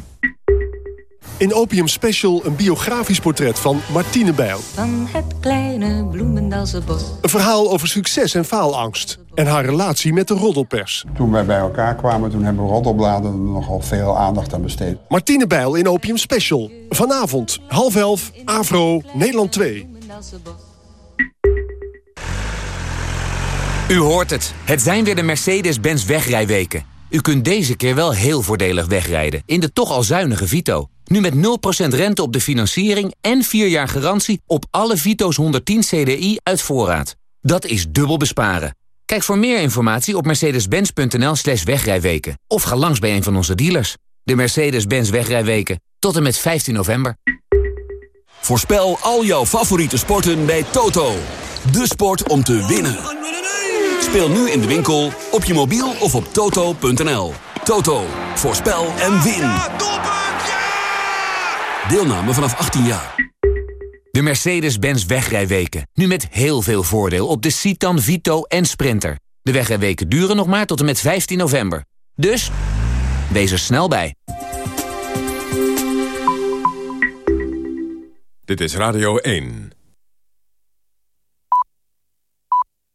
In Opium Special een biografisch portret van Martine Bijl. Van het kleine bloemendalsebos. Een verhaal over succes en faalangst. En haar relatie met de roddelpers. Toen wij bij elkaar kwamen, toen hebben roddelbladen er nogal veel aandacht aan besteed. Martine Bijl in Opium Special. Vanavond, half elf, Avro, Nederland 2. U hoort het. Het zijn weer de Mercedes-Benz wegrijweken. U kunt deze keer wel heel voordelig wegrijden in de toch al zuinige Vito. Nu met 0% rente op de financiering en 4 jaar garantie op alle Vito's 110 CDI uit voorraad. Dat is dubbel besparen. Kijk voor meer informatie op mercedes-benz.nl slash wegrijweken. Of ga langs bij een van onze dealers. De Mercedes-Benz wegrijweken. Tot en met 15 november. Voorspel al jouw favoriete sporten bij Toto. De sport om te winnen. Speel nu in de winkel, op je mobiel of op toto.nl. Toto, voorspel en win. Deelname vanaf 18 jaar. De Mercedes-Benz wegrijweken. Nu met heel veel voordeel op de Citan, Vito en Sprinter. De wegrijweken duren nog maar tot en met 15 november. Dus, wees er snel bij. Dit is Radio 1.